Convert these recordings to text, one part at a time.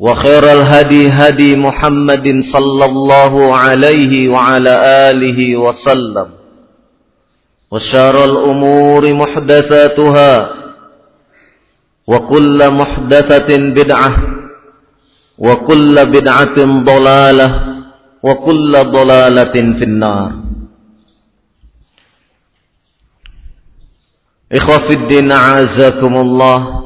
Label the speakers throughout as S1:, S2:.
S1: وخير الهدي هدي محمد صلى الله عليه وعلى آله وسلم وشار الأمور محدثاتها وكل محدثة بدعة وكل بدعة ضلالة وكل ضلالة في النار. إخوة في الدين أعزكم الله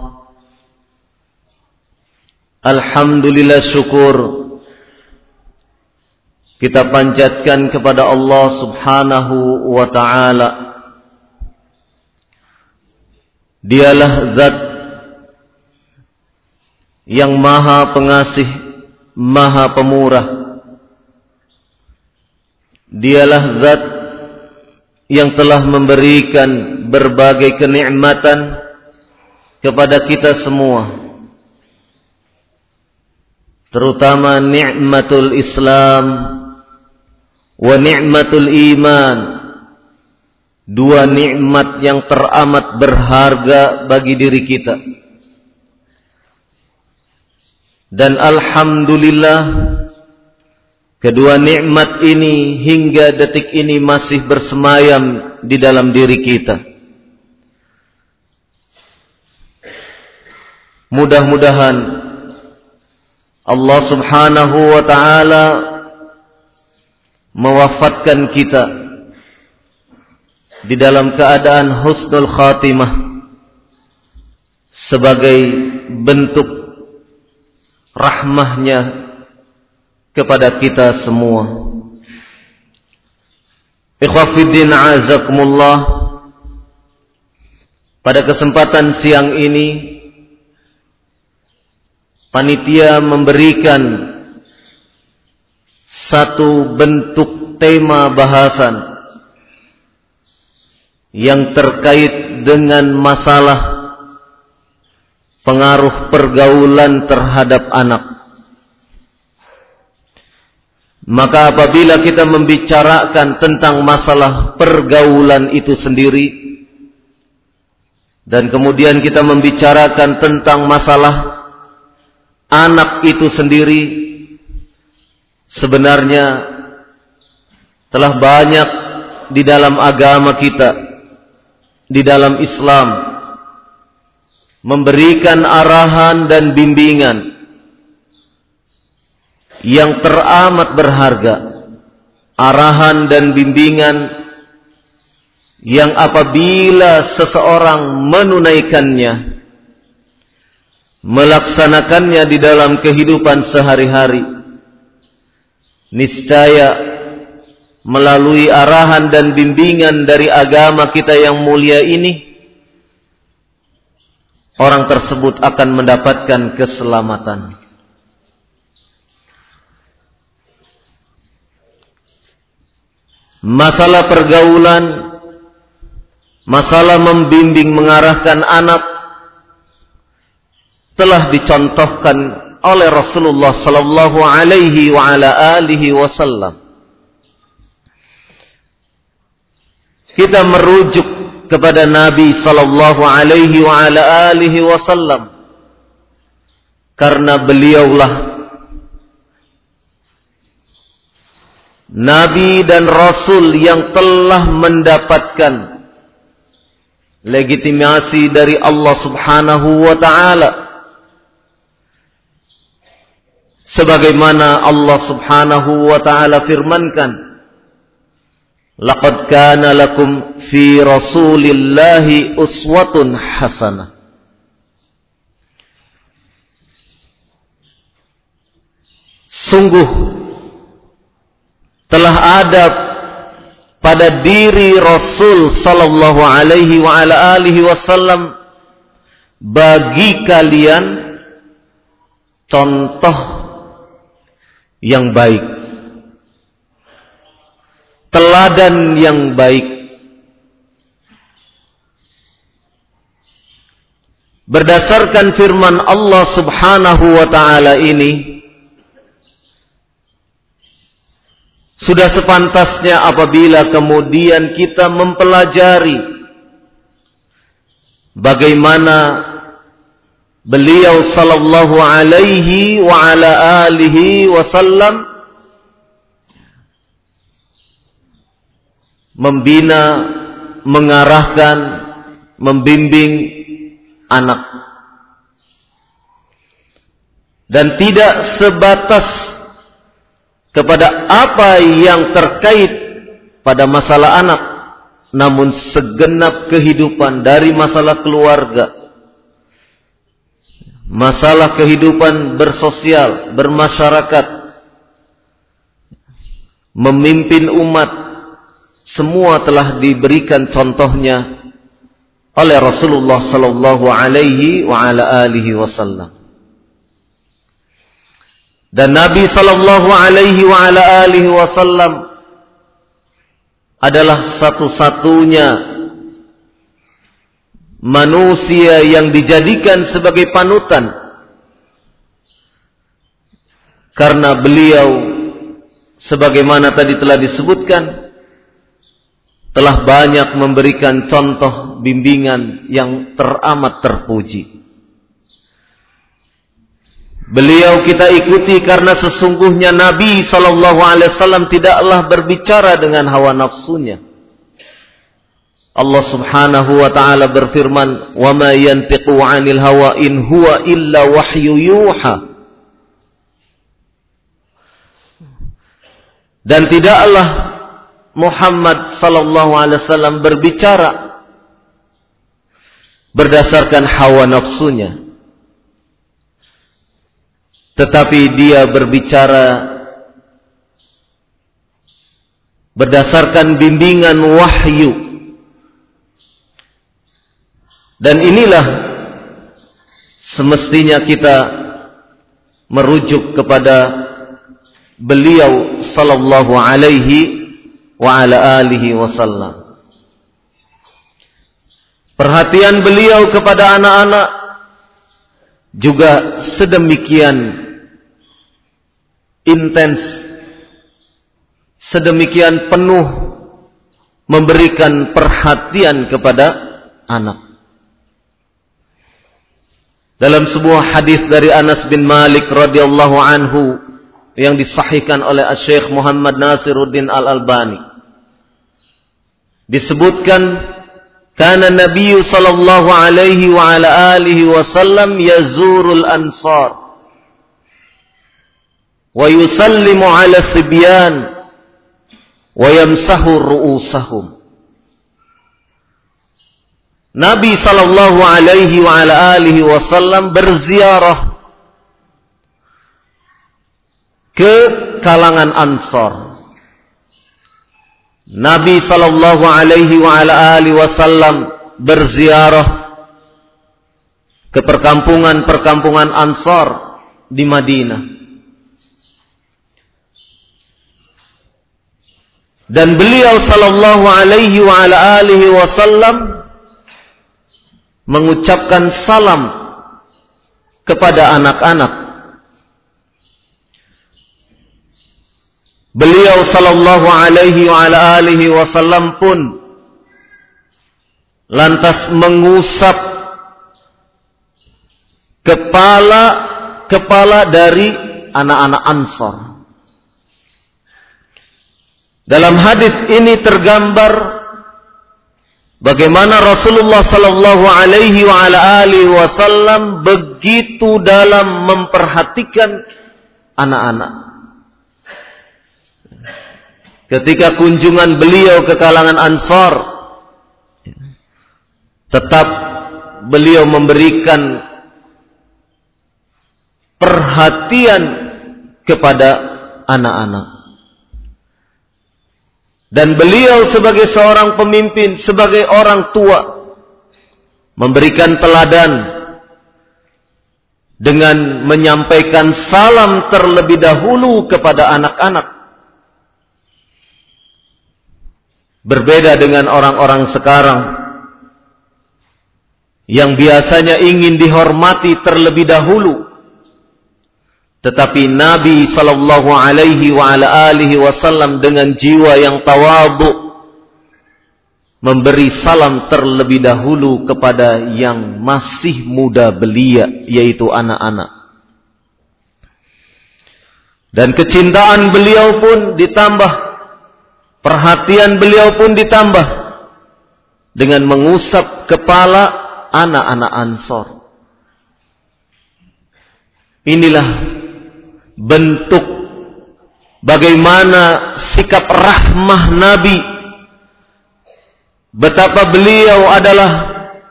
S1: Alhamdulillah syukur kita panjatkan kepada Allah Subhanahu wa taala. Dialah zat yang maha pengasih, maha pemurah. Dialah zat yang telah memberikan berbagai kenikmatan kepada kita semua terutama nikmatul Islam wa nikmatul iman. Dua nikmat yang teramat berharga bagi diri kita. Dan alhamdulillah kedua nikmat ini hingga detik ini masih bersemayam di dalam diri kita. Mudah-mudahan Allah subhanahu wa ta'ala mewafatkan kita di dalam keadaan husnul khatimah sebagai bentuk rahmahnya kepada kita semua. Ikhwafiddin azakumullah pada kesempatan siang ini panitia memberikan satu bentuk tema bahasan yang terkait dengan masalah pengaruh pergaulan terhadap anak. Maka apabila kita membicarakan tentang masalah pergaulan itu sendiri dan kemudian kita membicarakan tentang masalah anak itu sendiri sebenarnya telah banyak di dalam agama kita, di dalam Islam, memberikan arahan dan bimbingan yang teramat berharga, arahan dan bimbingan yang apabila seseorang menunaikannya, melaksanakannya di dalam kehidupan sehari-hari niscaya melalui arahan dan bimbingan dari agama kita yang mulia ini, orang tersebut akan mendapatkan keselamatan. Masalah pergaulan, masalah membimbing mengarahkan anak telah dicontohkan oleh Rasulullah sallallahu alaihi wa ala alihi wasallam. Kita merujuk kepada Nabi sallallahu alaihi wa ala alihi wasallam karena beliaulah Nabi dan Rasul yang telah mendapatkan legitimasi dari Allah Subhanahu wa taala sebagaimana Allah Subhanahu wa taala firmankan Laqad kana lakum fi Rasulillahi uswatun hasanah. Sungguh telah ada pada diri Rasul sallallahu alaihi wa ala alihi wasallam bagi kalian contoh yang baik. Teladan yang baik. Berdasarkan firman Allah Subhanahu wa taala ini sudah sepantasnya apabila kemudian kita mempelajari bagaimana beliau sallallahu alaihi wa ala alihi wasallam membina, mengarahkan, membimbing anak. Dan tidak sebatas kepada apa yang terkait pada masalah anak, namun segenap kehidupan dari masalah keluarga, masalah kehidupan bersosial, bermasyarakat, memimpin umat, semua telah diberikan contohnya oleh Rasulullah sallallahu alaihi wa ala alihi wasallam. Dan Nabi sallallahu alaihi wa ala alihi wasallam adalah satu-satunya manusia yang dijadikan sebagai panutan karena beliau sebagaimana tadi telah disebutkan telah banyak memberikan contoh bimbingan yang teramat terpuji. Beliau kita ikuti karena sesungguhnya Nabi wasallam tidaklah berbicara dengan hawa nafsunya. Allah Subhanahu wa taala berfirman, "Wa ma yantiqu 'anil hawa in huwa illa wahyu yuha." Dan tidaklah Muhammad sallallahu alaihi wasallam berbicara berdasarkan hawa nafsunya. Tetapi dia berbicara berdasarkan bimbingan wahyu dan inilah semestinya kita merujuk kepada beliau sallallahu alaihi wa ala alihi wasallam. Perhatian beliau kepada anak-anak juga sedemikian intens, sedemikian penuh memberikan perhatian kepada anak. Dalam sebuah hadis dari Anas bin Malik radhiyallahu anhu yang disahihkan oleh Syekh Muhammad Nasiruddin Al-Albani. Disebutkan karena Nabi sallallahu alaihi wa ala alihi wasallam yazurul ansar wa yusallimu ala sibyan wa yamsahu ru'usahum Nabi sallallahu alaihi wa ala alihi wasallam berziarah ke kalangan Ansor. Nabi sallallahu alaihi wa ala alihi wasallam berziarah ke perkampungan-perkampungan Ansar di Madinah. Dan beliau sallallahu alaihi wa ala alihi wasallam mengucapkan salam kepada anak-anak Beliau sallallahu alaihi wa alihi wasallam pun lantas mengusap kepala kepala dari anak-anak Ansor. Dalam hadis ini tergambar bagaimana Rasulullah sallallahu alaihi wasallam begitu dalam memperhatikan anak-anak. ketika kunjungan beliau ke kalangan Ansar tetap beliau memberikan perhatian kepada anak-anak dan beliau sebagai seorang pemimpin sebagai orang tua memberikan teladan dengan menyampaikan salam terlebih dahulu kepada anak-anak Berbeda dengan orang-orang sekarang yang biasanya ingin dihormati terlebih dahulu. Tetapi Nabi sallallahu alaihi wa ala alihi wasallam dengan jiwa yang tawadhu memberi salam terlebih dahulu kepada yang masih muda belia yaitu anak-anak. Dan kecintaan beliau pun ditambah Perhatian beliau pun ditambah dengan mengusap kepala anak-anak Ansor. Inilah bentuk bagaimana sikap rahmah Nabi. Betapa beliau adalah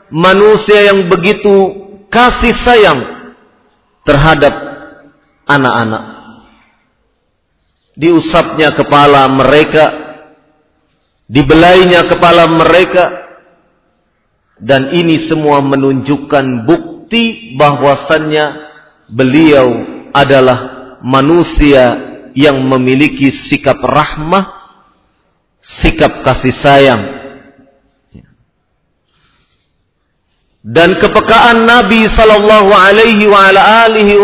S1: manusia yang begitu kasih sayang terhadap anak-anak. Diusapnya kepala mereka dibelainya kepala mereka dan ini semua menunjukkan bukti bahwasannya beliau adalah manusia yang memiliki sikap rahmah, sikap kasih sayang. Dan kepekaan Nabi sallallahu alaihi wa ala alihi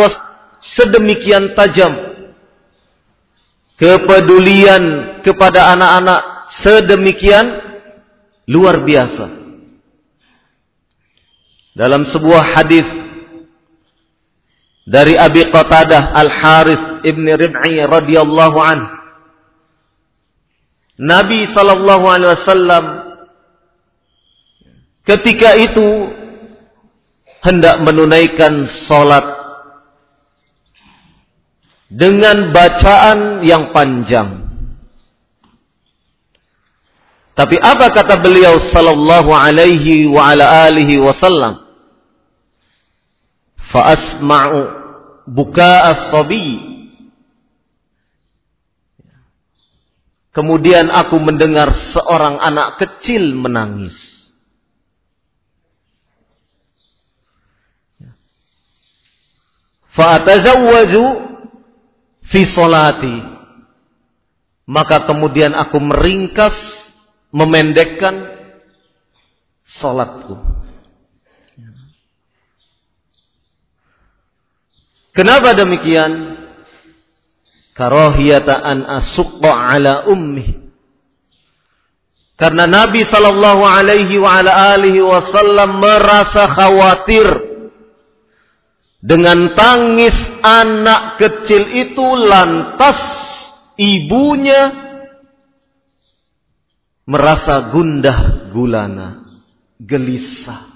S1: sedemikian tajam. Kepedulian kepada anak-anak sedemikian luar biasa. Dalam sebuah hadis dari Abi Qatadah Al-Harith Ibn Rib'i radhiyallahu an Nabi sallallahu alaihi wasallam ketika itu hendak menunaikan salat dengan bacaan yang panjang tapi apa kata beliau sallallahu alaihi wa ala alihi wasallam? Fa asma'u buka'a sabi. Kemudian aku mendengar seorang anak kecil menangis. Fa atazawwaju fi salati. Maka kemudian aku meringkas memendekkan salatku. Kenapa demikian? Karahiyata an asuqqa ala ummi. Karena Nabi sallallahu alaihi wa ala alihi wasallam merasa khawatir dengan tangis anak kecil itu lantas ibunya merasa gundah gulana, gelisah,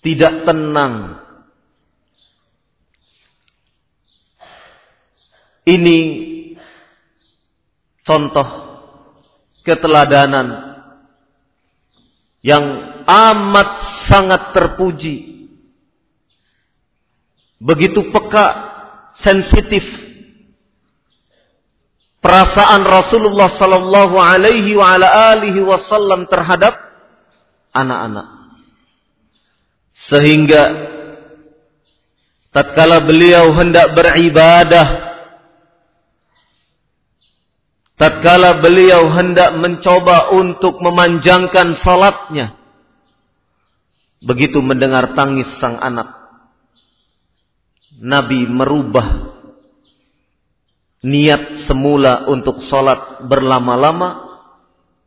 S1: tidak tenang. Ini contoh keteladanan yang amat sangat terpuji. Begitu peka, sensitif perasaan Rasulullah sallallahu alaihi wa ala alihi wasallam terhadap anak-anak. Sehingga tatkala beliau hendak beribadah tatkala beliau hendak mencoba untuk memanjangkan salatnya begitu mendengar tangis sang anak Nabi merubah niat semula untuk sholat berlama-lama,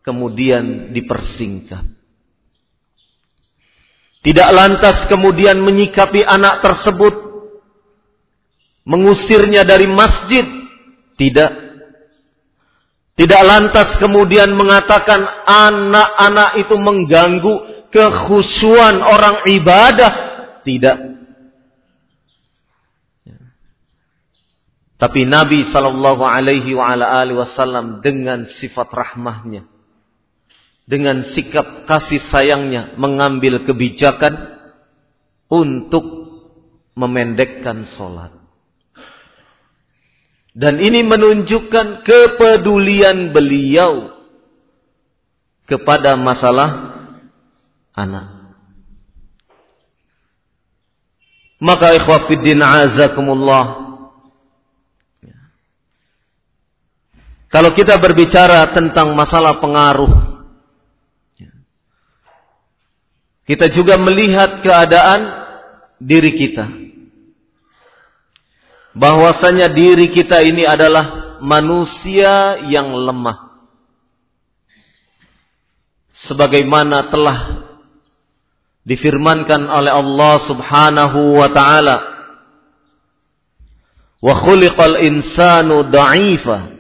S1: kemudian dipersingkat. Tidak lantas kemudian menyikapi anak tersebut, mengusirnya dari masjid. Tidak. Tidak lantas kemudian mengatakan anak-anak itu mengganggu kekhusyuan orang ibadah. Tidak. Tapi Nabi Shallallahu Alaihi Wasallam dengan sifat rahmahnya, dengan sikap kasih sayangnya, mengambil kebijakan untuk memendekkan sholat. Dan ini menunjukkan kepedulian beliau kepada masalah anak. Maka ikhwafiddin azakumullah Kalau kita berbicara tentang masalah pengaruh, kita juga melihat keadaan diri kita. Bahwasanya diri kita ini adalah manusia yang lemah. Sebagaimana telah difirmankan oleh Allah Subhanahu wa taala, "Wa khuliqal insanu dha'ifa."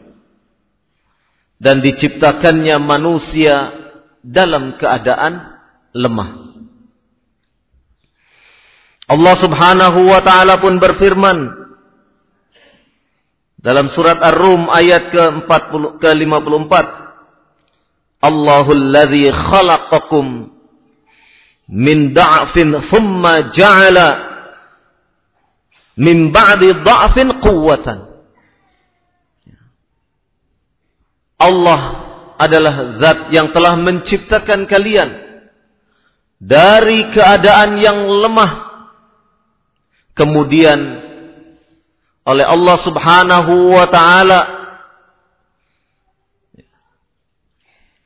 S1: dan diciptakannya manusia dalam keadaan lemah. Allah Subhanahu wa taala pun berfirman dalam surat Ar-Rum ayat ke-40 ke-54 Allahul ladzi khalaqakum min da'fin thumma ja'ala min ba'di da'fin quwwatan Allah adalah zat yang telah menciptakan kalian dari keadaan yang lemah. Kemudian oleh Allah Subhanahu wa taala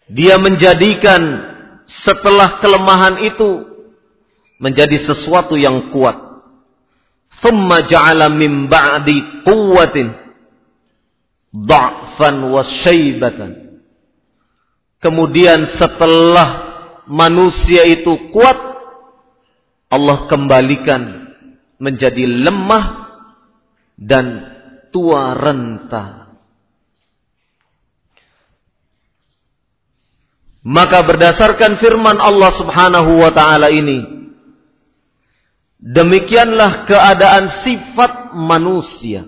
S1: dia menjadikan setelah kelemahan itu menjadi sesuatu yang kuat. Thumma ja'ala min ba'di quwwatin wa syaibatan. Kemudian setelah manusia itu kuat, Allah kembalikan menjadi lemah dan tua renta. Maka berdasarkan firman Allah Subhanahu wa taala ini, demikianlah keadaan sifat manusia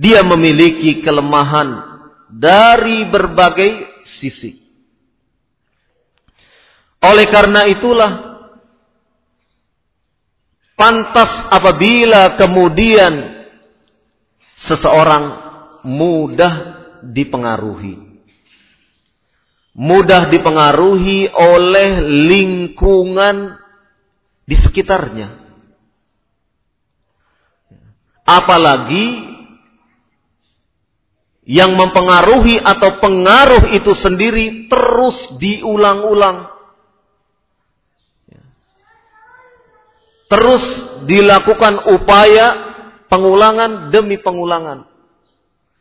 S1: dia memiliki kelemahan dari berbagai sisi. Oleh karena itulah pantas apabila kemudian seseorang mudah dipengaruhi. Mudah dipengaruhi oleh lingkungan di sekitarnya. Apalagi yang mempengaruhi atau pengaruh itu sendiri terus diulang-ulang. Terus dilakukan upaya pengulangan demi pengulangan.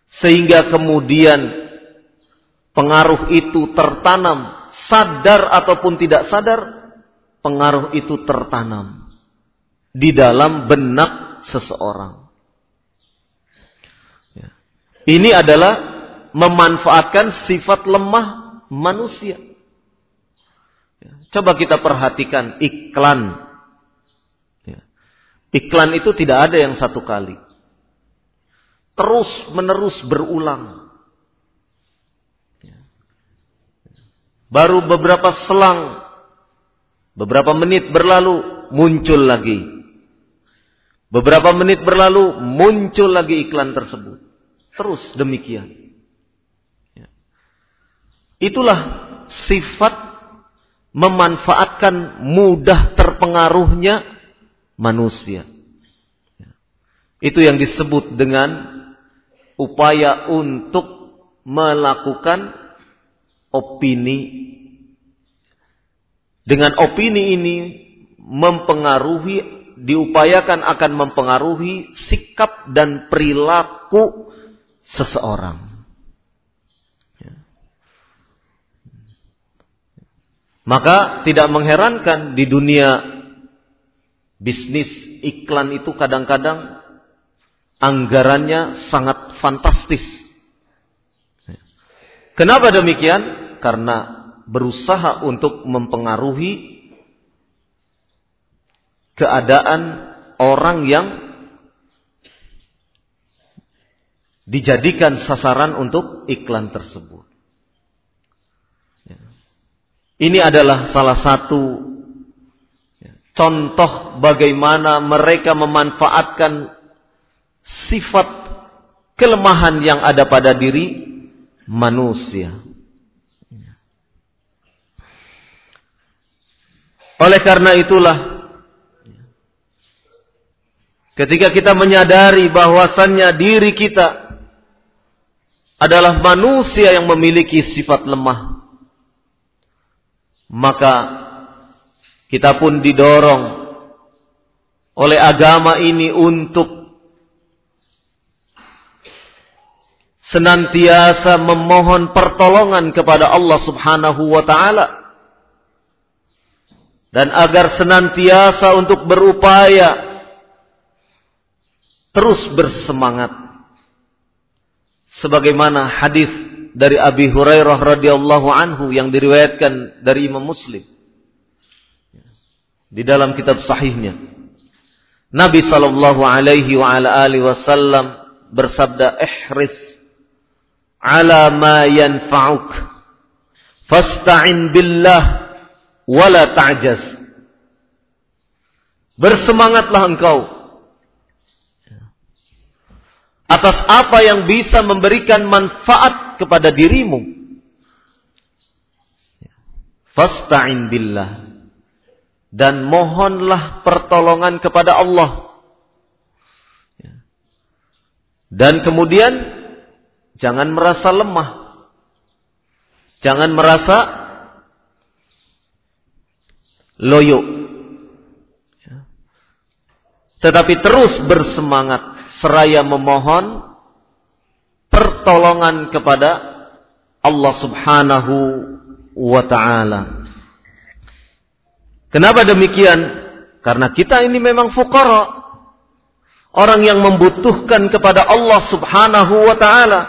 S1: Sehingga kemudian pengaruh itu tertanam, sadar ataupun tidak sadar, pengaruh itu tertanam di dalam benak seseorang. Ini adalah memanfaatkan sifat lemah manusia. Ya, coba kita perhatikan iklan. Iklan itu tidak ada yang satu kali. Terus menerus berulang. Ya. Baru beberapa selang, beberapa menit berlalu, muncul lagi. Beberapa menit berlalu, muncul lagi iklan tersebut. Terus demikian. Ya. Itulah sifat memanfaatkan mudah terpengaruhnya manusia. Itu yang disebut dengan upaya untuk melakukan opini. Dengan opini ini mempengaruhi diupayakan akan mempengaruhi sikap dan perilaku seseorang. Maka tidak mengherankan di dunia bisnis iklan itu kadang-kadang anggarannya sangat fantastis. Kenapa demikian? Karena berusaha untuk mempengaruhi keadaan orang yang dijadikan sasaran untuk iklan tersebut. Ya. Ini adalah salah satu contoh bagaimana mereka memanfaatkan sifat kelemahan yang ada pada diri manusia. Oleh karena itulah Ketika kita menyadari bahwasannya diri kita adalah manusia yang memiliki sifat lemah, maka kita pun didorong oleh agama ini untuk senantiasa memohon pertolongan kepada Allah Subhanahu wa taala dan agar senantiasa untuk berupaya terus bersemangat. Sebagaimana hadis dari Abi Hurairah radhiyallahu anhu yang diriwayatkan dari Imam Muslim di dalam kitab sahihnya Nabi sallallahu alaihi wa ala alihi wasallam bersabda ihris ala ma yanfa'uk fasta'in billah wala ta'jaz Bersemangatlah engkau atas apa yang bisa memberikan manfaat kepada dirimu. Fasta'in billah. Dan mohonlah pertolongan kepada Allah. Dan kemudian jangan merasa lemah. Jangan merasa loyo. Tetapi terus bersemangat seraya memohon pertolongan kepada Allah Subhanahu wa taala. Kenapa demikian? Karena kita ini memang fukara. Orang yang membutuhkan kepada Allah Subhanahu wa taala.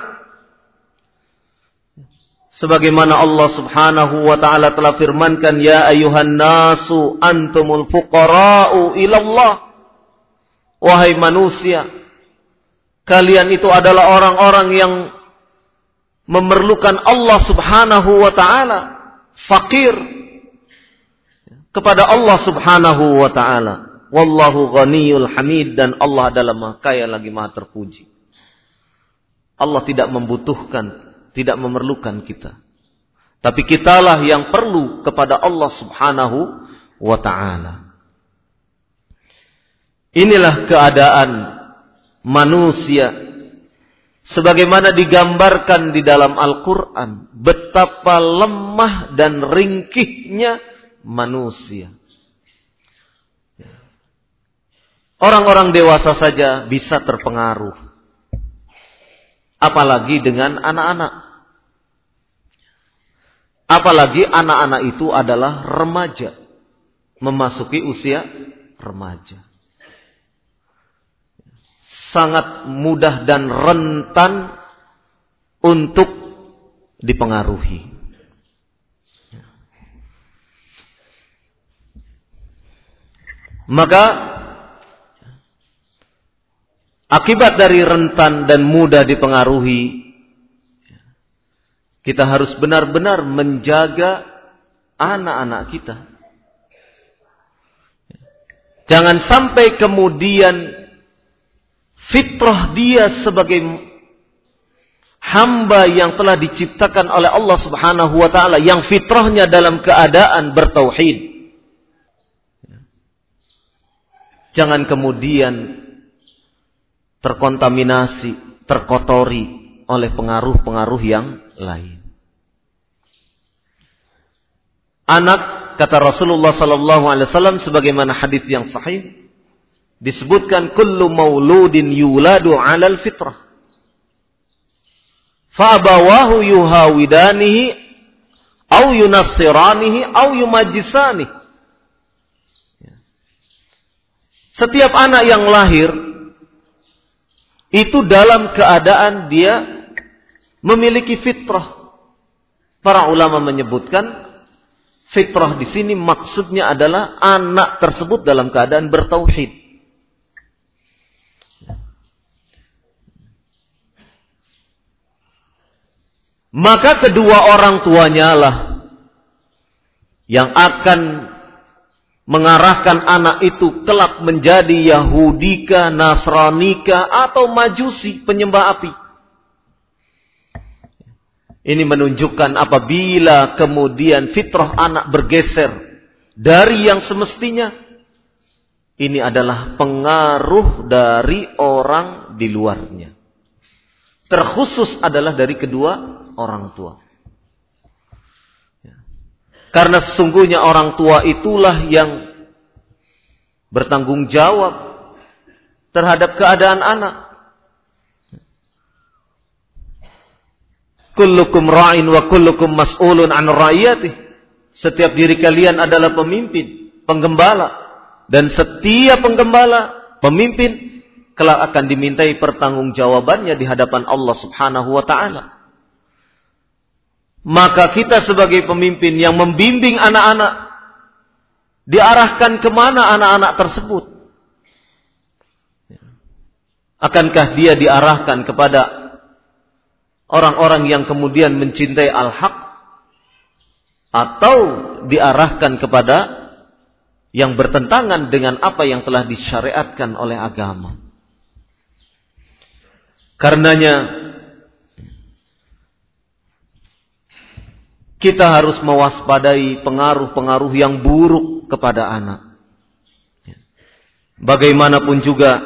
S1: Sebagaimana Allah Subhanahu wa taala telah firmankan ya ayuhan nasu antumul fuqara'u ila Allah. Wahai manusia, kalian itu adalah orang-orang yang memerlukan Allah Subhanahu wa taala, fakir kepada Allah Subhanahu wa taala. Wallahu ghaniyul hamid dan Allah adalah Maha Kaya lagi Maha terpuji. Allah tidak membutuhkan, tidak memerlukan kita. Tapi kitalah yang perlu kepada Allah Subhanahu wa taala. Inilah keadaan manusia sebagaimana digambarkan di dalam Al-Qur'an betapa lemah dan ringkihnya manusia. Orang-orang dewasa saja bisa terpengaruh. Apalagi dengan anak-anak. Apalagi anak-anak itu adalah remaja. Memasuki usia remaja sangat mudah dan rentan untuk dipengaruhi. Maka akibat dari rentan dan mudah dipengaruhi, kita harus benar-benar menjaga anak-anak kita. Jangan sampai kemudian fitrah dia sebagai hamba yang telah diciptakan oleh Allah Subhanahu wa taala yang fitrahnya dalam keadaan bertauhid. Jangan kemudian terkontaminasi, terkotori oleh pengaruh-pengaruh yang lain. Anak kata Rasulullah sallallahu alaihi wasallam sebagaimana hadis yang sahih disebutkan kullu mauludin yuladu 'alal fitrah. Fa'abawahu yuhawidanihi au yunassiranihi au yumajjisanihi. Setiap anak yang lahir itu dalam keadaan dia memiliki fitrah. Para ulama menyebutkan fitrah di sini maksudnya adalah anak tersebut dalam keadaan bertauhid. Maka kedua orang tuanya lah yang akan mengarahkan anak itu kelak menjadi Yahudika, Nasranika atau Majusi penyembah api. Ini menunjukkan apabila kemudian fitrah anak bergeser dari yang semestinya, ini adalah pengaruh dari orang di luarnya. Terkhusus adalah dari kedua orang tua. Karena sesungguhnya orang tua itulah yang bertanggung jawab terhadap keadaan anak. Kullukum ra'in wa kullukum mas'ulun an ra'iyatih. Setiap diri kalian adalah pemimpin, penggembala. Dan setiap penggembala, pemimpin, kelak akan dimintai pertanggungjawabannya di hadapan Allah subhanahu wa ta'ala. Maka kita sebagai pemimpin yang membimbing anak-anak diarahkan ke mana anak-anak tersebut? Akankah dia diarahkan kepada orang-orang yang kemudian mencintai al-haq? Atau diarahkan kepada yang bertentangan dengan apa yang telah disyariatkan oleh agama? Karenanya kita harus mewaspadai pengaruh-pengaruh yang buruk kepada anak. Bagaimanapun juga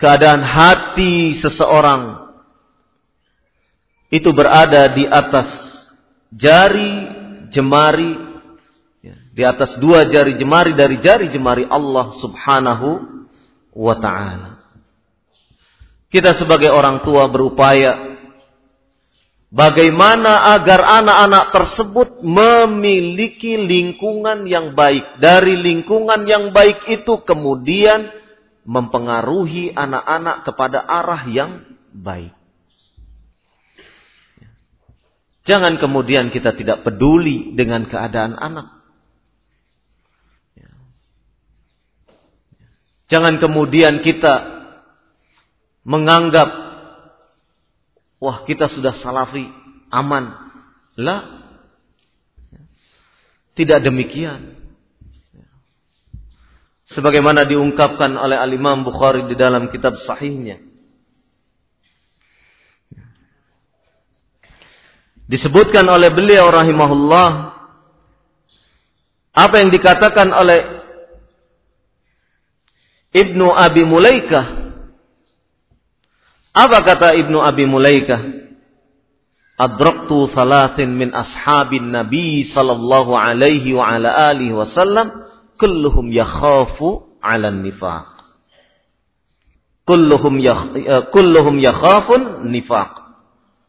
S1: keadaan hati seseorang itu berada di atas jari jemari di atas dua jari jemari dari jari jemari Allah Subhanahu wa taala. Kita sebagai orang tua berupaya Bagaimana agar anak-anak tersebut memiliki lingkungan yang baik. Dari lingkungan yang baik itu kemudian mempengaruhi anak-anak kepada arah yang baik. Jangan kemudian kita tidak peduli dengan keadaan anak. Jangan kemudian kita menganggap wah kita sudah salafi, aman. Lah, tidak demikian. Sebagaimana diungkapkan oleh Al-Imam Bukhari di dalam kitab sahihnya. Disebutkan oleh beliau rahimahullah apa yang dikatakan oleh Ibnu Abi Mulaikah apa kata Ibnu Abi Mulaikah? Adraktu salatin min ashabin Nabi sallallahu alaihi wa ala alihi wasallam kulluhum yakhafu 'ala nifaq. Kulluhum yakh, eh, kulluhum yakhafun nifaq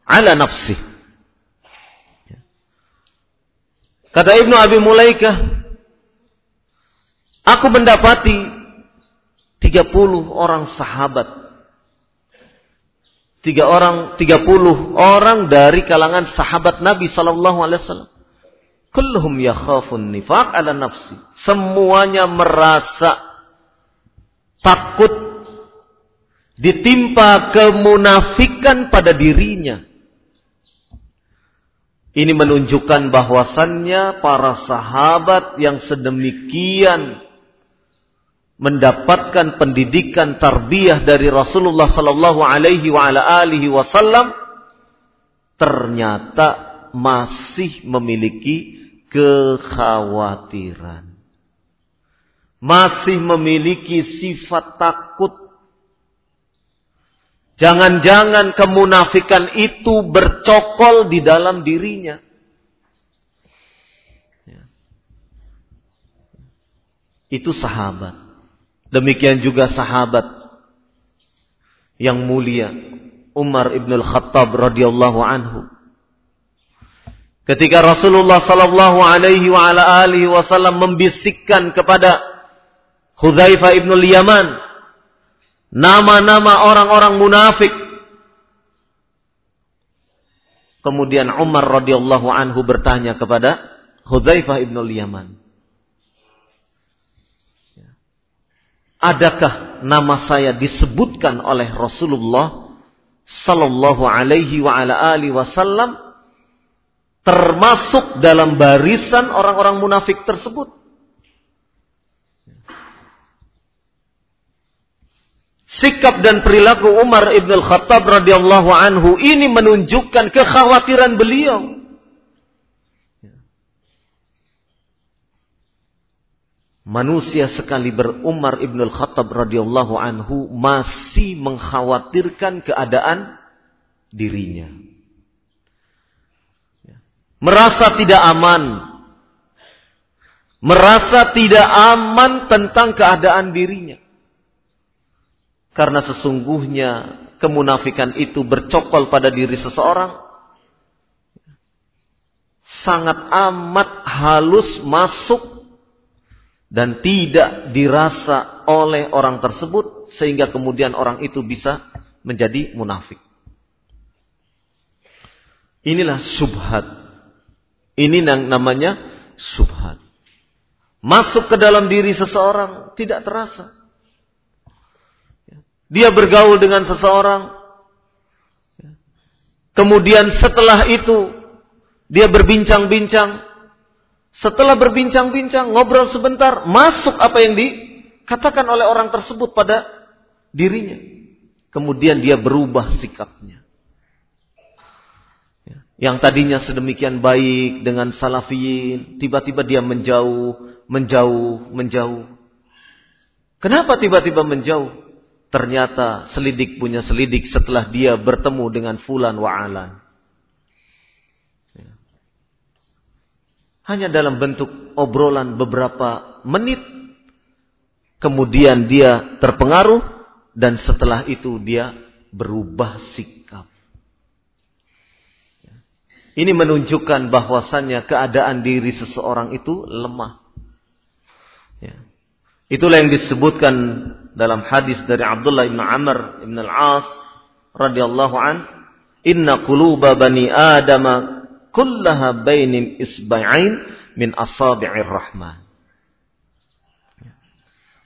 S1: 'ala nafsi. Kata Ibnu Abi Mulaikah, aku mendapati 30 orang sahabat tiga orang, tiga puluh orang dari kalangan sahabat Nabi Sallallahu Alaihi Wasallam. Kulluhum yakhafun nifaq ala nafsi. Semuanya merasa takut ditimpa kemunafikan pada dirinya. Ini menunjukkan bahwasannya para sahabat yang sedemikian mendapatkan pendidikan tarbiyah dari Rasulullah sallallahu alaihi wa ala alihi wasallam ternyata masih memiliki kekhawatiran. Masih memiliki sifat takut. Jangan-jangan kemunafikan itu bercokol di dalam dirinya. Ya. Itu sahabat. Demikian juga sahabat yang mulia Umar ibn al-Khattab radhiyallahu anhu. Ketika Rasulullah sallallahu alaihi wa ala alihi wasallam membisikkan kepada Hudzaifah ibn al-Yaman nama-nama orang-orang munafik. Kemudian Umar radhiyallahu anhu bertanya kepada Hudzaifah ibn al-Yaman, adakah nama saya disebutkan oleh Rasulullah sallallahu alaihi wa ala alihi wasallam termasuk dalam barisan orang-orang munafik tersebut? Sikap dan perilaku Umar ibn al-Khattab radhiyallahu anhu ini menunjukkan kekhawatiran beliau manusia sekali berumar Ibn Al-Khattab radhiyallahu anhu masih mengkhawatirkan keadaan dirinya. Merasa tidak aman. Merasa tidak aman tentang keadaan dirinya. Karena sesungguhnya kemunafikan itu bercokol pada diri seseorang. Sangat amat halus masuk dan tidak dirasa oleh orang tersebut sehingga kemudian orang itu bisa menjadi munafik. Inilah subhat. Ini yang namanya subhat. Masuk ke dalam diri seseorang tidak terasa. Dia bergaul dengan seseorang. Kemudian setelah itu dia berbincang-bincang setelah berbincang-bincang, ngobrol sebentar, masuk apa yang dikatakan oleh orang tersebut pada dirinya. Kemudian dia berubah sikapnya. Ya. Yang tadinya sedemikian baik dengan salafiyin, tiba-tiba dia menjauh, menjauh, menjauh. Kenapa tiba-tiba menjauh? Ternyata selidik punya selidik setelah dia bertemu dengan fulan wa'alan. Hanya dalam bentuk obrolan beberapa menit. Kemudian dia terpengaruh dan setelah itu dia berubah sikap. Ini menunjukkan bahwasannya keadaan diri seseorang itu lemah. Ya. Itulah yang disebutkan dalam hadis dari Abdullah bin Amr bin Al-As radhiyallahu an, "Inna quluba bani Adama kullaha bainil isba'ain min asabi'ir rahman.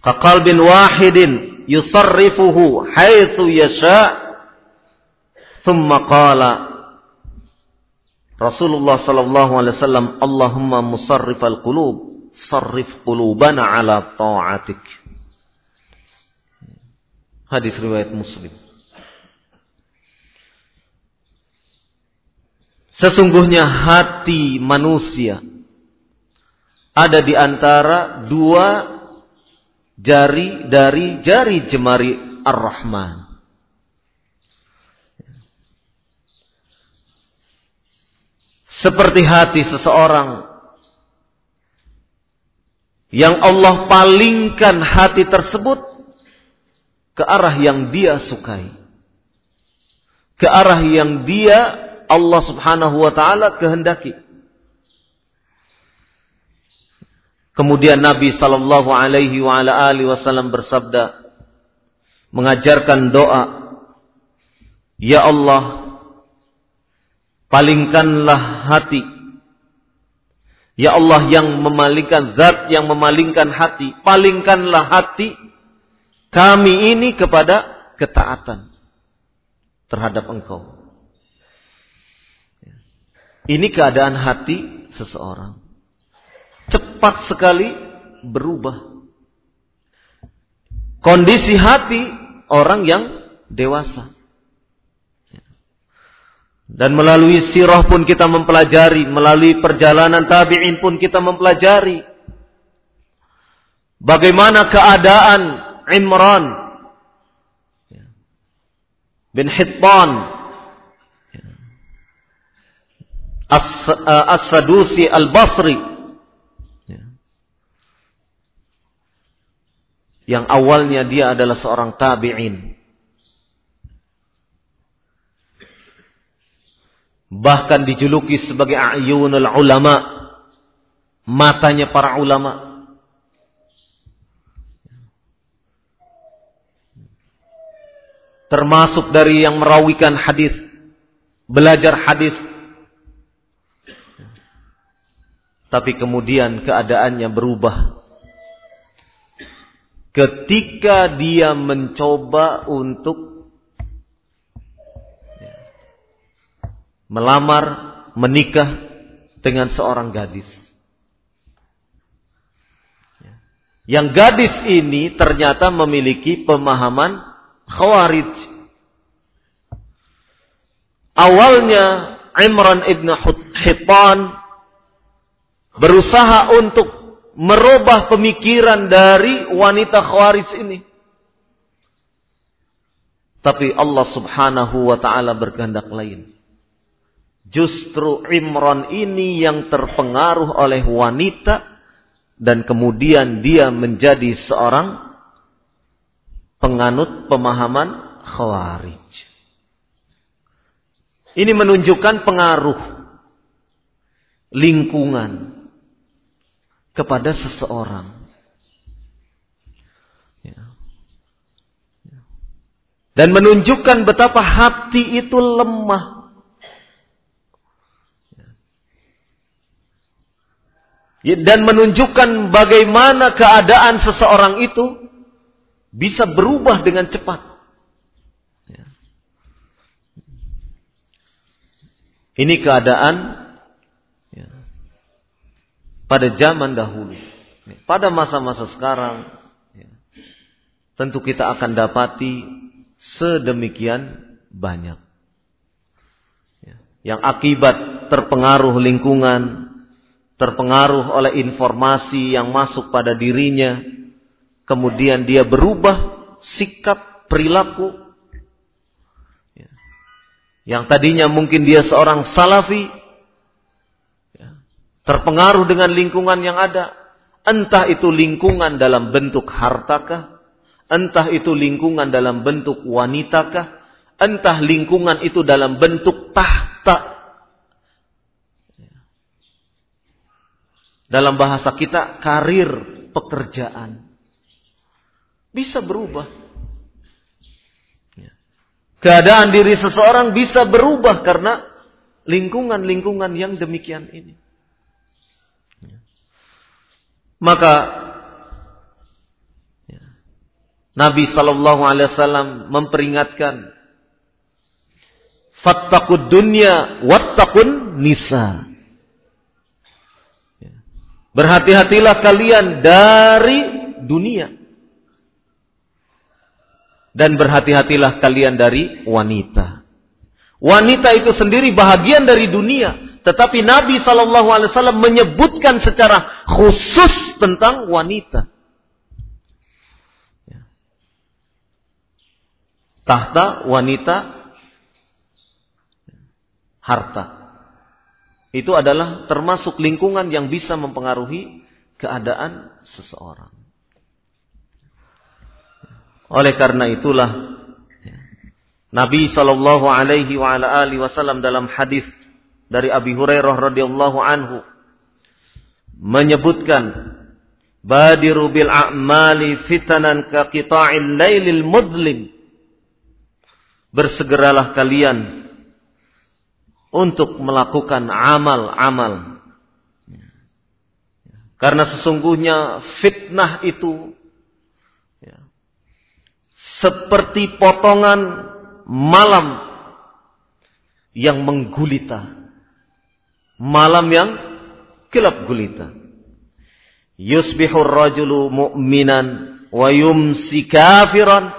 S1: Kaqalbin wahidin yusarrifuhu haitsu yasha' thumma qala Rasulullah sallallahu alaihi wasallam Allahumma musarrifal qulub sarrif qulubana ala ta'atik Hadis riwayat Muslim Sesungguhnya hati manusia ada di antara dua jari dari jari jemari Ar-Rahman. Seperti hati seseorang yang Allah palingkan hati tersebut ke arah yang dia sukai. Ke arah yang dia Allah Subhanahu wa taala kehendaki. Kemudian Nabi sallallahu alaihi wa ala alihi wasallam bersabda mengajarkan doa Ya Allah palingkanlah hati Ya Allah yang memalingkan zat yang memalingkan hati palingkanlah hati kami ini kepada ketaatan terhadap Engkau ini keadaan hati seseorang. Cepat sekali berubah. kondisi hati orang yang dewasa. Dan melalui sirah pun kita mempelajari, melalui perjalanan tabi'in pun kita mempelajari bagaimana keadaan Imran bin Hittan As-Sadusi Al-Basri. Yang awalnya dia adalah seorang tabi'in. Bahkan dijuluki sebagai ayunul ulama. Matanya para ulama. Termasuk dari yang merawikan hadis. Belajar hadis tapi kemudian keadaannya berubah ketika dia mencoba untuk melamar, menikah dengan seorang gadis. Yang gadis ini ternyata memiliki pemahaman khawarij. Awalnya Imran ibn Hittan berusaha untuk merubah pemikiran dari wanita khawarij ini. Tapi Allah subhanahu wa ta'ala berkehendak lain. Justru Imran ini yang terpengaruh oleh wanita dan kemudian dia menjadi seorang penganut pemahaman khawarij. Ini menunjukkan pengaruh lingkungan kepada seseorang. Ya. Dan menunjukkan betapa hati itu lemah Ya, dan menunjukkan bagaimana keadaan seseorang itu bisa berubah dengan cepat. Ya. Ini keadaan ya, pada zaman dahulu. Pada masa-masa sekarang, tentu kita akan dapati sedemikian banyak. Yang akibat terpengaruh lingkungan, terpengaruh oleh informasi yang masuk pada dirinya, kemudian dia berubah sikap perilaku. Ya. Yang tadinya mungkin dia seorang salafi, ya. Terpengaruh dengan lingkungan yang ada, entah itu lingkungan dalam bentuk hartakah, entah itu lingkungan dalam bentuk wanitakah, entah lingkungan itu dalam bentuk tahta Dalam bahasa kita karir pekerjaan. Bisa berubah. Keadaan diri seseorang bisa berubah karena lingkungan-lingkungan yang demikian ini. Ya. Maka ya, Nabi Shallallahu Alaihi Wasallam memperingatkan, "Fattakud dunya, wattakun nisa." Berhati-hatilah kalian dari dunia. Dan berhati-hatilah kalian dari wanita. Wanita itu sendiri bahagian dari dunia. Tetapi Nabi SAW menyebutkan secara khusus tentang wanita. Ya. Tahta wanita harta itu adalah termasuk lingkungan yang bisa mempengaruhi keadaan seseorang. Oleh karena itulah Nabi Shallallahu Alaihi Wasallam dalam hadis dari Abi Hurairah radhiyallahu anhu menyebutkan Badiru bil a'mali fitanan ka qita'il lailil mudlim Bersegeralah kalian untuk melakukan amal-amal. Karena sesungguhnya fitnah itu ya, seperti potongan malam yang menggulita. Malam yang gelap gulita. Yusbihur rajulu mu'minan wa yumsi kafiran.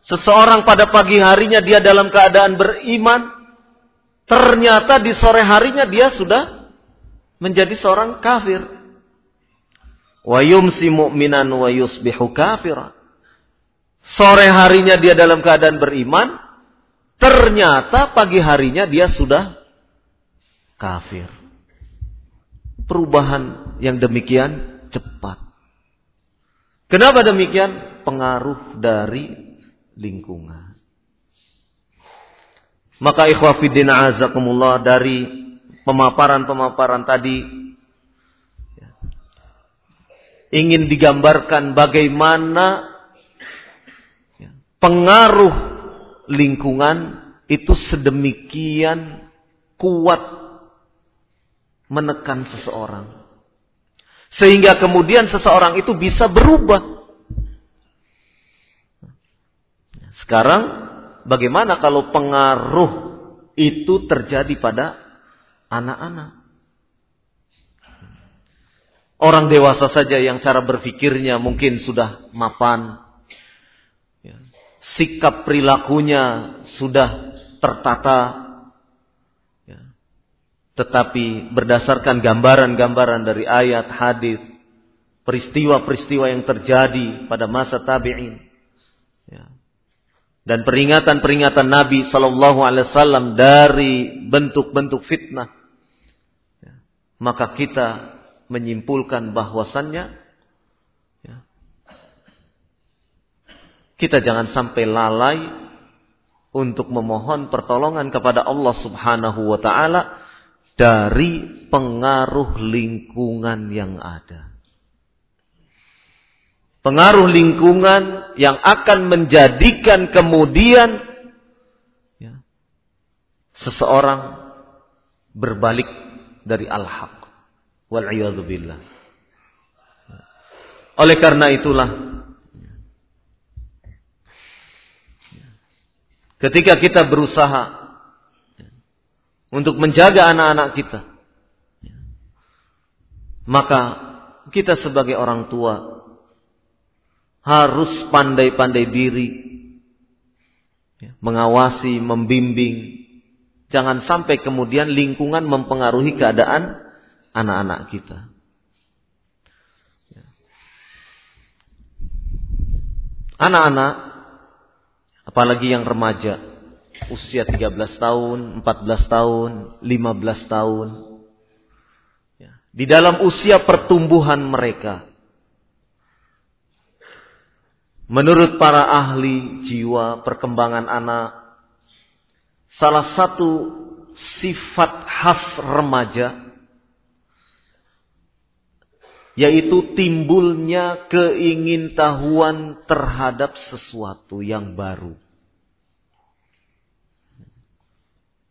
S1: Seseorang pada pagi harinya dia dalam keadaan beriman, ternyata di sore harinya dia sudah menjadi seorang kafir. Wa yumsi mu'minan wa yusbihu kafiran. Sore harinya dia dalam keadaan beriman, ternyata pagi harinya dia sudah kafir. Perubahan yang demikian cepat. Kenapa demikian? Pengaruh dari lingkungan. Maka ikhwafidin azakumullah dari pemaparan-pemaparan tadi ingin digambarkan bagaimana pengaruh lingkungan itu sedemikian kuat menekan seseorang. Sehingga kemudian seseorang itu bisa berubah. Sekarang bagaimana kalau pengaruh itu terjadi pada anak-anak? Orang dewasa saja yang cara berpikirnya mungkin sudah mapan. Ya. Sikap perilakunya sudah tertata tetapi berdasarkan gambaran-gambaran dari ayat, hadis, peristiwa-peristiwa yang terjadi pada masa tabi'in. Ya. Dan peringatan-peringatan Nabi Sallallahu Alaihi Wasallam dari bentuk-bentuk fitnah. Ya. Maka kita menyimpulkan bahwasannya ya, kita jangan sampai lalai untuk memohon pertolongan kepada Allah Subhanahu wa taala dari pengaruh lingkungan yang ada. Pengaruh lingkungan yang akan menjadikan kemudian ya, seseorang berbalik dari al-haq. Wal'iyadzubillah. Oleh karena itulah ketika kita berusaha untuk menjaga anak-anak kita. Maka kita sebagai orang tua harus pandai-pandai diri mengawasi, membimbing. Jangan sampai kemudian lingkungan mempengaruhi keadaan anak-anak kita. Anak-anak, apalagi yang remaja, usia 13 tahun, 14 tahun, 15 tahun. Ya. Di dalam usia pertumbuhan mereka. Menurut para ahli jiwa perkembangan anak, salah satu sifat khas remaja yaitu timbulnya keingintahuan terhadap sesuatu yang baru.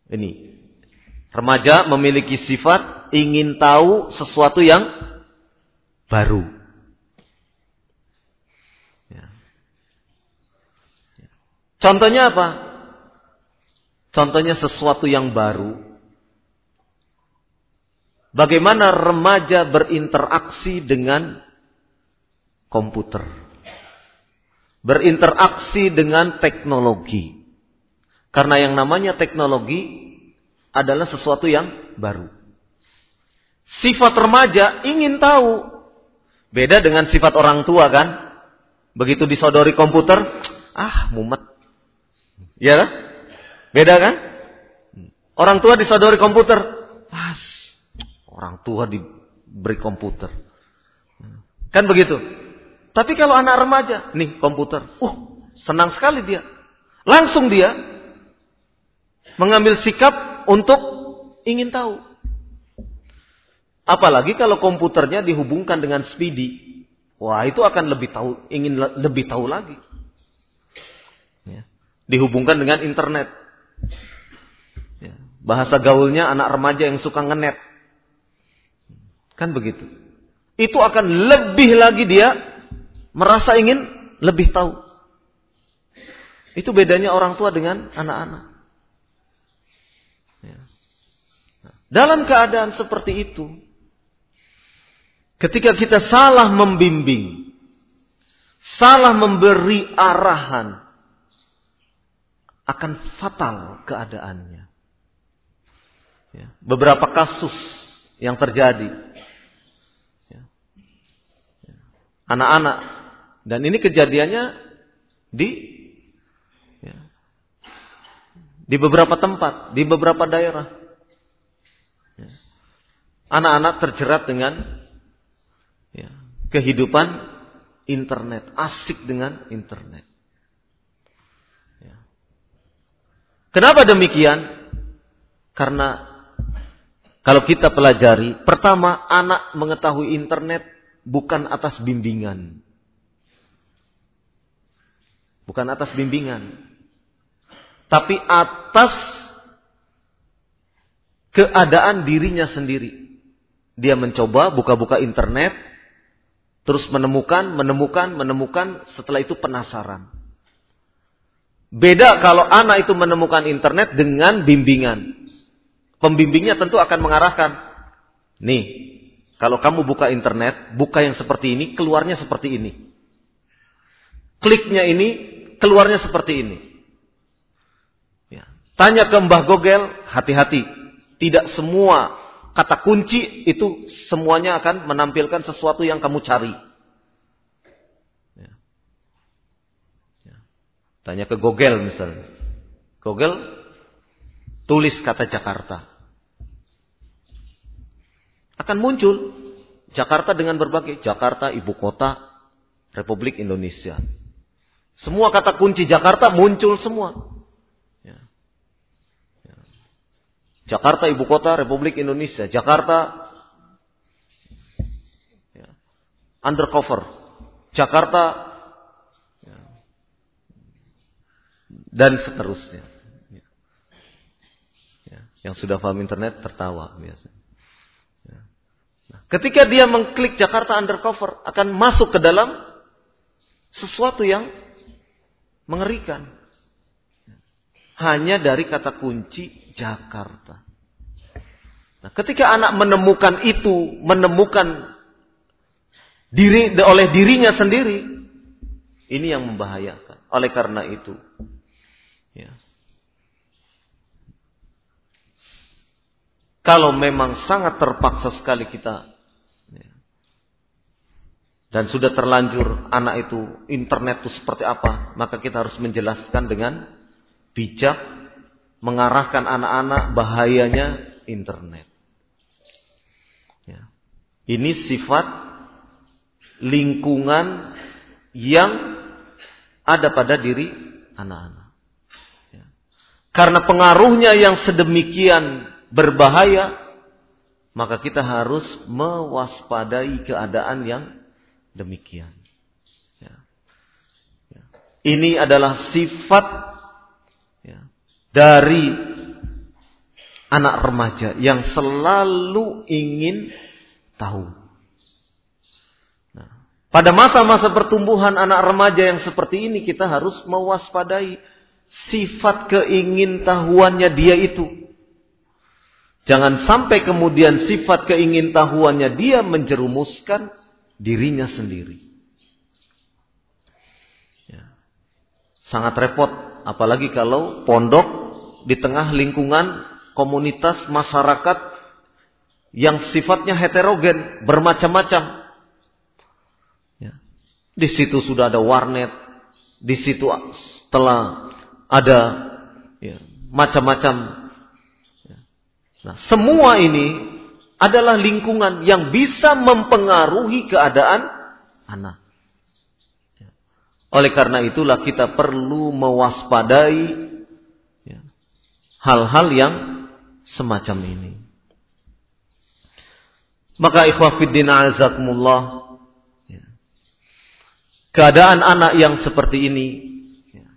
S1: Ini. Remaja memiliki sifat ingin tahu sesuatu yang baru. Ya. Contohnya apa? Contohnya sesuatu yang baru. Bagaimana remaja berinteraksi dengan komputer. Berinteraksi dengan teknologi. Karena yang namanya teknologi adalah sesuatu yang baru. Sifat remaja ingin tahu. Beda dengan sifat orang tua kan? Begitu disodori komputer, ah mumet. Ya kan? Beda kan? Orang tua disodori komputer, pas. Orang tua diberi komputer. Kan begitu. Tapi kalau anak remaja, nih komputer, uh senang sekali dia. Langsung dia mengambil sikap untuk ingin tahu. Apalagi kalau komputernya dihubungkan dengan speedy. Wah, itu akan lebih tahu, ingin lebih tahu lagi. Ya. Dihubungkan dengan internet. Ya. Bahasa gaulnya anak remaja yang suka ngenet. Kan begitu. Itu akan lebih lagi dia merasa ingin lebih tahu. Itu bedanya orang tua dengan anak-anak. Dalam keadaan seperti itu, ketika kita salah membimbing, salah memberi arahan, akan fatal keadaannya. Ya. Beberapa kasus yang terjadi. Ya. Anak-anak. Dan ini kejadiannya di ya, di beberapa tempat, di beberapa daerah. Anak-anak terjerat dengan ya, kehidupan internet, asik dengan internet. Ya. Kenapa demikian? Karena kalau kita pelajari, pertama anak mengetahui internet bukan atas bimbingan. Bukan atas bimbingan. Tapi atas keadaan dirinya sendiri. Dia mencoba buka-buka internet, terus menemukan, menemukan, menemukan, setelah itu penasaran. Beda kalau anak itu menemukan internet dengan bimbingan. Pembimbingnya tentu akan mengarahkan. Nih, kalau kamu buka internet, buka yang seperti ini, keluarnya seperti ini. Kliknya ini, keluarnya seperti ini. Ya. Tanya ke Mbah Gogel, hati-hati. Tidak semua kata kunci itu semuanya akan menampilkan sesuatu yang kamu cari. Ya. Ya. Tanya ke Gogel misalnya. Gogel tulis kata Jakarta. Akan muncul Jakarta dengan berbagai Jakarta ibu kota Republik Indonesia. Semua kata kunci Jakarta muncul semua. Ya. Ya. Jakarta ibu kota Republik Indonesia. Jakarta ya. undercover. Jakarta ya. dan seterusnya. Yang sudah paham internet tertawa biasa. Ya. Nah, ketika dia mengklik Jakarta undercover akan masuk ke dalam sesuatu yang mengerikan. Hanya dari kata kunci Jakarta. Nah, ketika anak menemukan itu, menemukan diri oleh dirinya sendiri, ini yang membahayakan. Oleh karena itu, ya, Kalau memang sangat terpaksa sekali kita ya, dan sudah terlanjur anak itu internet itu seperti apa, maka kita harus menjelaskan dengan bijak mengarahkan anak-anak bahayanya internet. Ya. Ini sifat lingkungan yang ada pada diri anak-anak. Ya. Karena pengaruhnya yang sedemikian berbahaya, maka kita harus mewaspadai keadaan yang demikian. Ya. Ya. Ini adalah sifat dari anak remaja yang selalu ingin tahu. Nah, pada masa-masa pertumbuhan anak remaja yang seperti ini kita harus mewaspadai sifat keingintahuannya dia itu. Jangan sampai kemudian sifat keingintahuannya dia menjerumuskan dirinya sendiri. Ya. Sangat repot, apalagi kalau pondok di tengah lingkungan komunitas masyarakat yang sifatnya heterogen, bermacam-macam. Ya. Di situ sudah ada warnet, di situ setelah ada ya, macam-macam Nah, semua ini adalah lingkungan yang bisa mempengaruhi keadaan anak. Oleh karena itulah kita perlu mewaspadai ya, hal-hal ya, yang semacam ini. Maka ikhwafiddin azakumullah. Ya, keadaan anak yang seperti ini. Ya,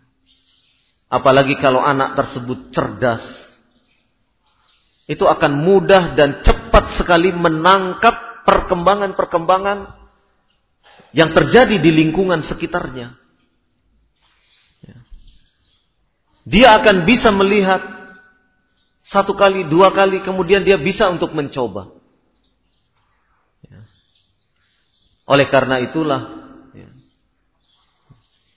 S1: apalagi kalau anak tersebut cerdas itu akan mudah dan cepat sekali menangkap perkembangan-perkembangan yang terjadi di lingkungan sekitarnya. Ya. Dia akan bisa melihat satu kali, dua kali, kemudian dia bisa untuk mencoba. Ya. Oleh karena itulah, ya,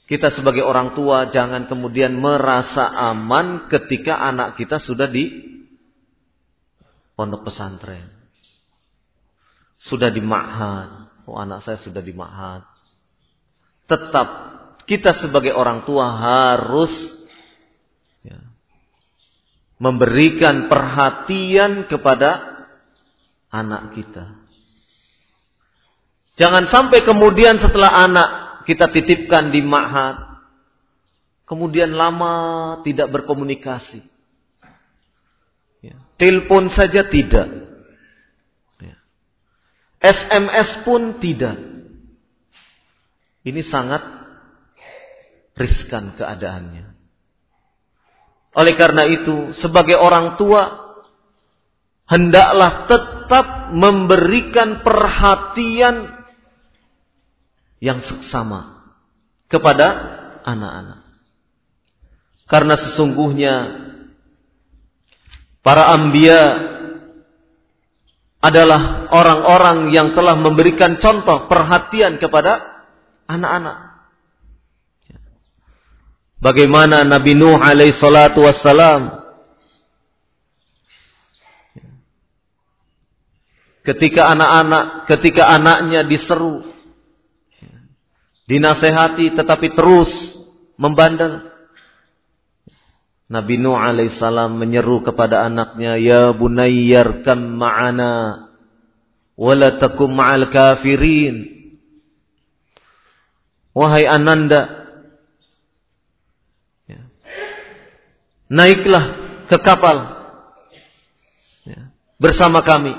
S1: Kita sebagai orang tua jangan kemudian merasa aman ketika anak kita sudah di pondok pesantren. Sudah di ma'had. Oh anak saya sudah di ma'had. Tetap kita sebagai orang tua harus memberikan perhatian kepada anak kita. Jangan sampai kemudian setelah anak kita titipkan di ma'had. Kemudian lama tidak berkomunikasi. Ya. Telepon saja tidak. Ya. SMS pun tidak. Ini sangat riskan keadaannya. Oleh karena itu, sebagai orang tua, hendaklah tetap memberikan perhatian yang seksama kepada anak-anak. Karena sesungguhnya para ambia adalah orang-orang yang telah memberikan contoh perhatian kepada anak-anak. Bagaimana Nabi Nuh alaihi salatu wassalam ketika anak-anak ketika anaknya diseru dinasehati tetapi terus membandel. Nabi Nuh alaihissalam menyeru kepada anaknya, Ya bunayyar kam ma'ana, wala takum ma'al kafirin. Wahai ananda, ya. Naiklah ke kapal ya, bersama kami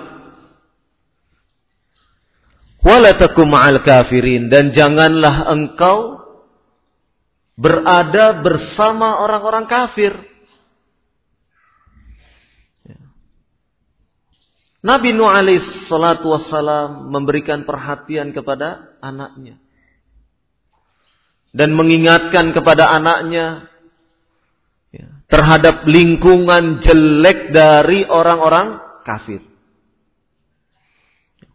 S1: wala takum ma'al kafirin dan janganlah engkau berada bersama orang-orang kafir. Ya. Nabi Nuh alaih salatu wassalam memberikan perhatian kepada anaknya. Dan mengingatkan kepada anaknya ya, terhadap lingkungan jelek dari orang-orang kafir.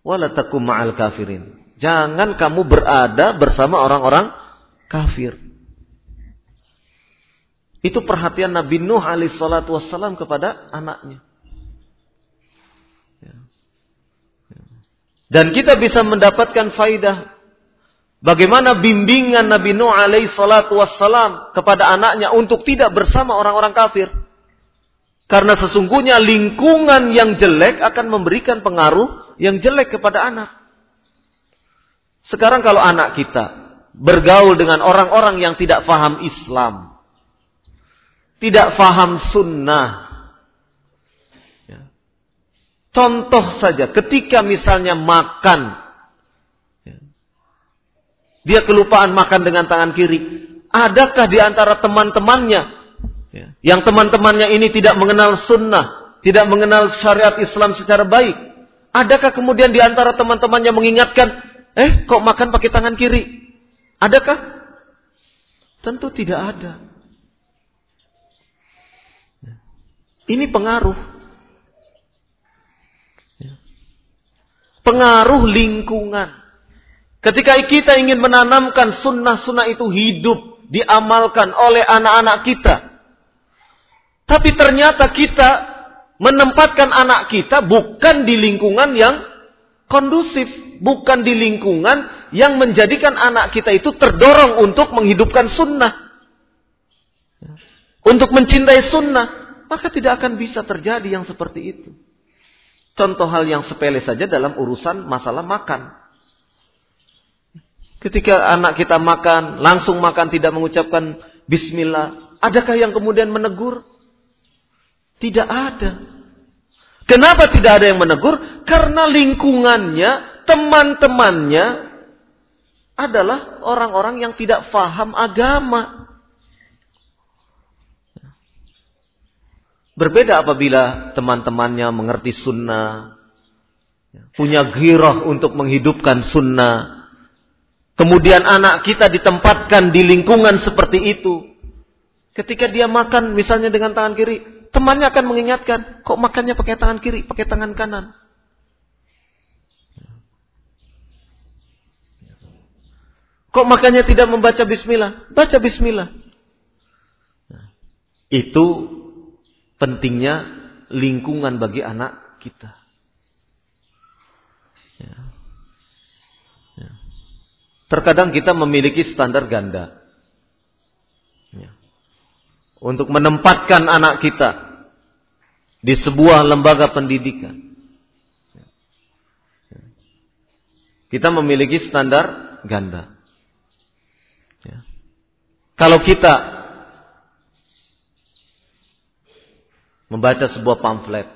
S1: Wala takum ma'al kafirin. Jangan kamu berada bersama orang-orang kafir. Itu perhatian Nabi Nuh alaihi salatu wassalam kepada anaknya. Ya. Ya. Dan kita bisa mendapatkan faidah bagaimana bimbingan Nabi Nuh alaihi salatu wassalam kepada anaknya untuk tidak bersama orang-orang kafir. Karena sesungguhnya lingkungan yang jelek akan memberikan pengaruh yang jelek kepada anak. Sekarang kalau anak kita bergaul dengan orang-orang yang tidak faham Islam, tidak faham sunnah. Ya. Contoh saja, ketika misalnya makan. Dia kelupaan makan dengan tangan kiri. Adakah di antara teman-temannya ya, yang teman-temannya ini tidak mengenal sunnah, tidak mengenal syariat Islam secara baik? Adakah kemudian di antara teman-temannya mengingatkan, eh kok makan pakai tangan kiri? Adakah? Tentu tidak ada. Ini pengaruh. Pengaruh lingkungan. Ketika kita ingin menanamkan sunnah-sunnah itu hidup, diamalkan oleh anak-anak kita. Tapi ternyata kita menempatkan anak kita bukan di lingkungan yang kondusif, bukan di lingkungan yang menjadikan anak kita itu terdorong untuk menghidupkan sunnah. Untuk mencintai sunnah. Maka tidak akan bisa terjadi yang seperti itu. Contoh hal yang sepele saja dalam urusan masalah makan. Ketika anak kita makan, langsung makan tidak mengucapkan bismillah. Adakah yang kemudian menegur? Tidak ada. Kenapa tidak ada yang menegur? Karena lingkungannya, teman-temannya adalah orang-orang yang tidak faham agama. Berbeda apabila teman-temannya mengerti sunnah, punya girah untuk menghidupkan sunnah. Kemudian anak kita ditempatkan di lingkungan seperti itu. Ketika dia makan misalnya dengan tangan kiri, temannya akan mengingatkan, kok makannya pakai tangan kiri, pakai tangan kanan. Kok makanya tidak membaca bismillah? Baca bismillah. Itu pentingnya lingkungan bagi anak kita. Ya. Ya. Terkadang kita memiliki standar ganda. Ya. Untuk menempatkan anak kita di sebuah lembaga pendidikan. Ya. Kita memiliki standar ganda. Ya. Kalau kita membaca sebuah pamflet,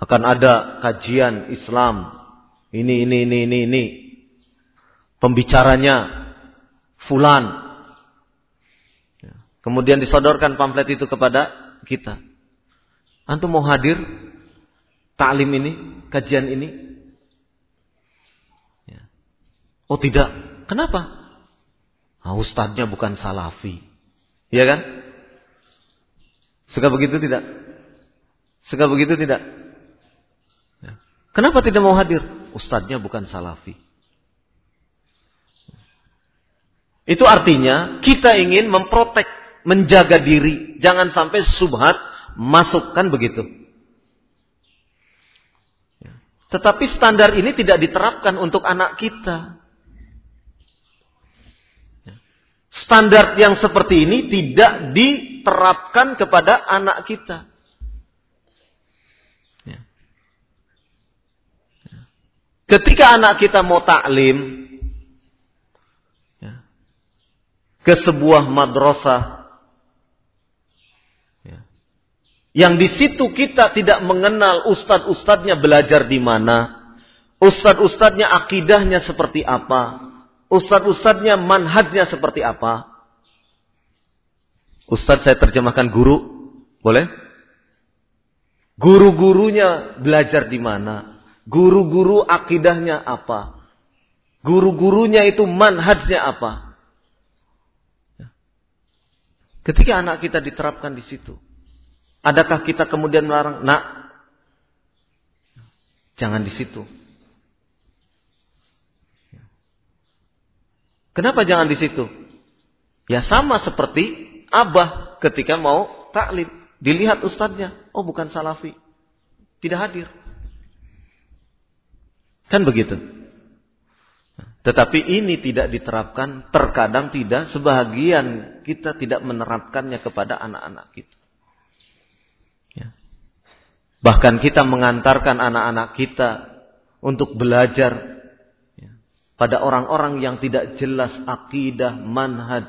S1: akan ada kajian Islam ini ini ini ini ini pembicaranya fulan. Ya. Kemudian disodorkan pamflet itu kepada kita. Antum mau hadir taklim ini, kajian ini? Ya. Oh tidak, Kenapa? Nah, ustadznya bukan salafi. Iya kan? Suka begitu tidak? Suka begitu tidak? Ya. Kenapa tidak mau hadir? Ustadznya bukan salafi. Itu artinya kita ingin memprotek, menjaga diri. Jangan sampai subhat masukkan begitu. Tetapi standar ini tidak diterapkan untuk anak kita. Standar yang seperti ini tidak diterapkan kepada anak kita. Ya. Ya. Ketika anak kita mau taklim ya, ke sebuah madrasah, ya, yang di situ kita tidak mengenal ustadz-ustadznya belajar di mana, ustadz-ustadznya akidahnya seperti apa, Ustadz-ustadznya manhajnya seperti apa? Ustadz saya terjemahkan guru, boleh? Guru-gurunya belajar di mana? Guru-guru akidahnya apa? Guru-gurunya itu manhajnya apa? Ketika anak kita diterapkan di situ, adakah kita kemudian melarang, nak, jangan di situ. Kenapa jangan di situ? Ya sama seperti abah ketika mau taklim. Dilihat ustadznya, oh bukan salafi. Tidak hadir. Kan begitu. Tetapi ini tidak diterapkan, terkadang tidak, sebahagian kita tidak menerapkannya kepada anak-anak kita. Ya. Bahkan kita mengantarkan anak-anak kita untuk belajar pada orang-orang yang tidak jelas akidah, manhaj.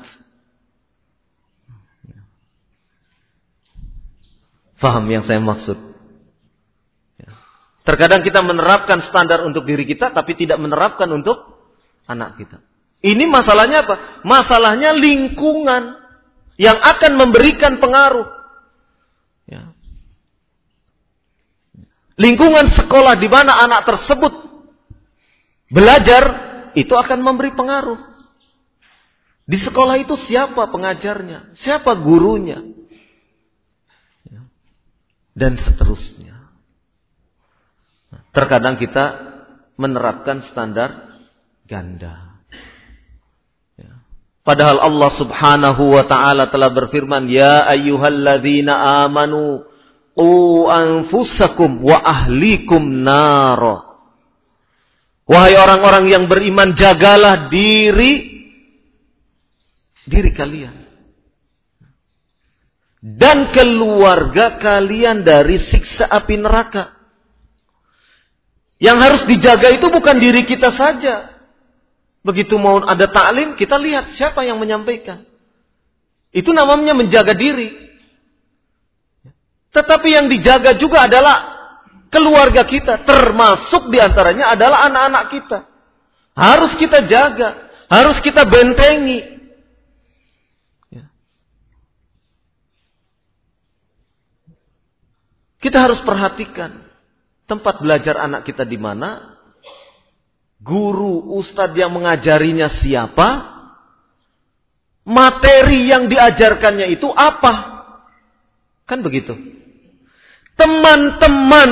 S1: Faham yang saya maksud? Terkadang kita menerapkan standar untuk diri kita, tapi tidak menerapkan untuk anak kita. Ini masalahnya apa? Masalahnya lingkungan yang akan memberikan pengaruh. Ya. Lingkungan sekolah di mana anak tersebut belajar itu akan memberi pengaruh. Di sekolah itu siapa pengajarnya, siapa gurunya, ya. dan seterusnya. Terkadang kita menerapkan standar ganda. Ya. Padahal Allah subhanahu wa ta'ala telah berfirman, Ya ayyuhalladzina amanu, Qu anfusakum wa ahlikum nara. Wahai orang-orang yang beriman, jagalah diri diri kalian dan keluarga kalian dari siksa api neraka. Yang harus dijaga itu bukan diri kita saja. Begitu mau ada taklim, kita lihat siapa yang menyampaikan. Itu namanya menjaga diri. Tetapi yang dijaga juga adalah keluarga kita, termasuk di antaranya adalah anak-anak kita. Harus kita jaga, harus kita bentengi. Ya. Kita harus perhatikan tempat belajar anak kita di mana, guru, ustadz yang mengajarinya siapa, materi yang diajarkannya itu apa. Kan begitu teman-teman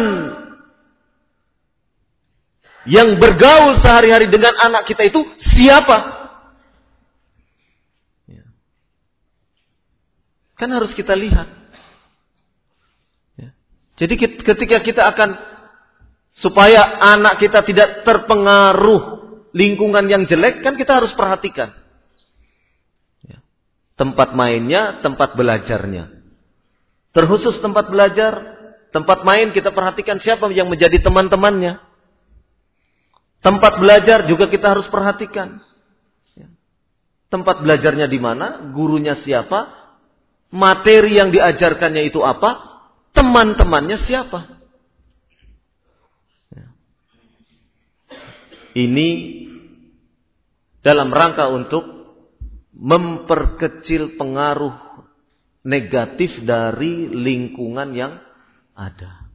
S1: yang bergaul sehari-hari dengan anak kita itu siapa? Ya. Kan harus kita lihat. Ya. Jadi ketika kita akan supaya anak kita tidak terpengaruh lingkungan yang jelek, kan kita harus perhatikan. Ya. Tempat mainnya, tempat belajarnya. Terkhusus tempat belajar, tempat main kita perhatikan siapa yang menjadi teman-temannya. Tempat belajar juga kita harus perhatikan. Ya. Tempat belajarnya di mana, gurunya siapa, materi yang diajarkannya itu apa, teman-temannya siapa. Ya. Ini dalam rangka untuk memperkecil pengaruh negatif dari lingkungan yang ada.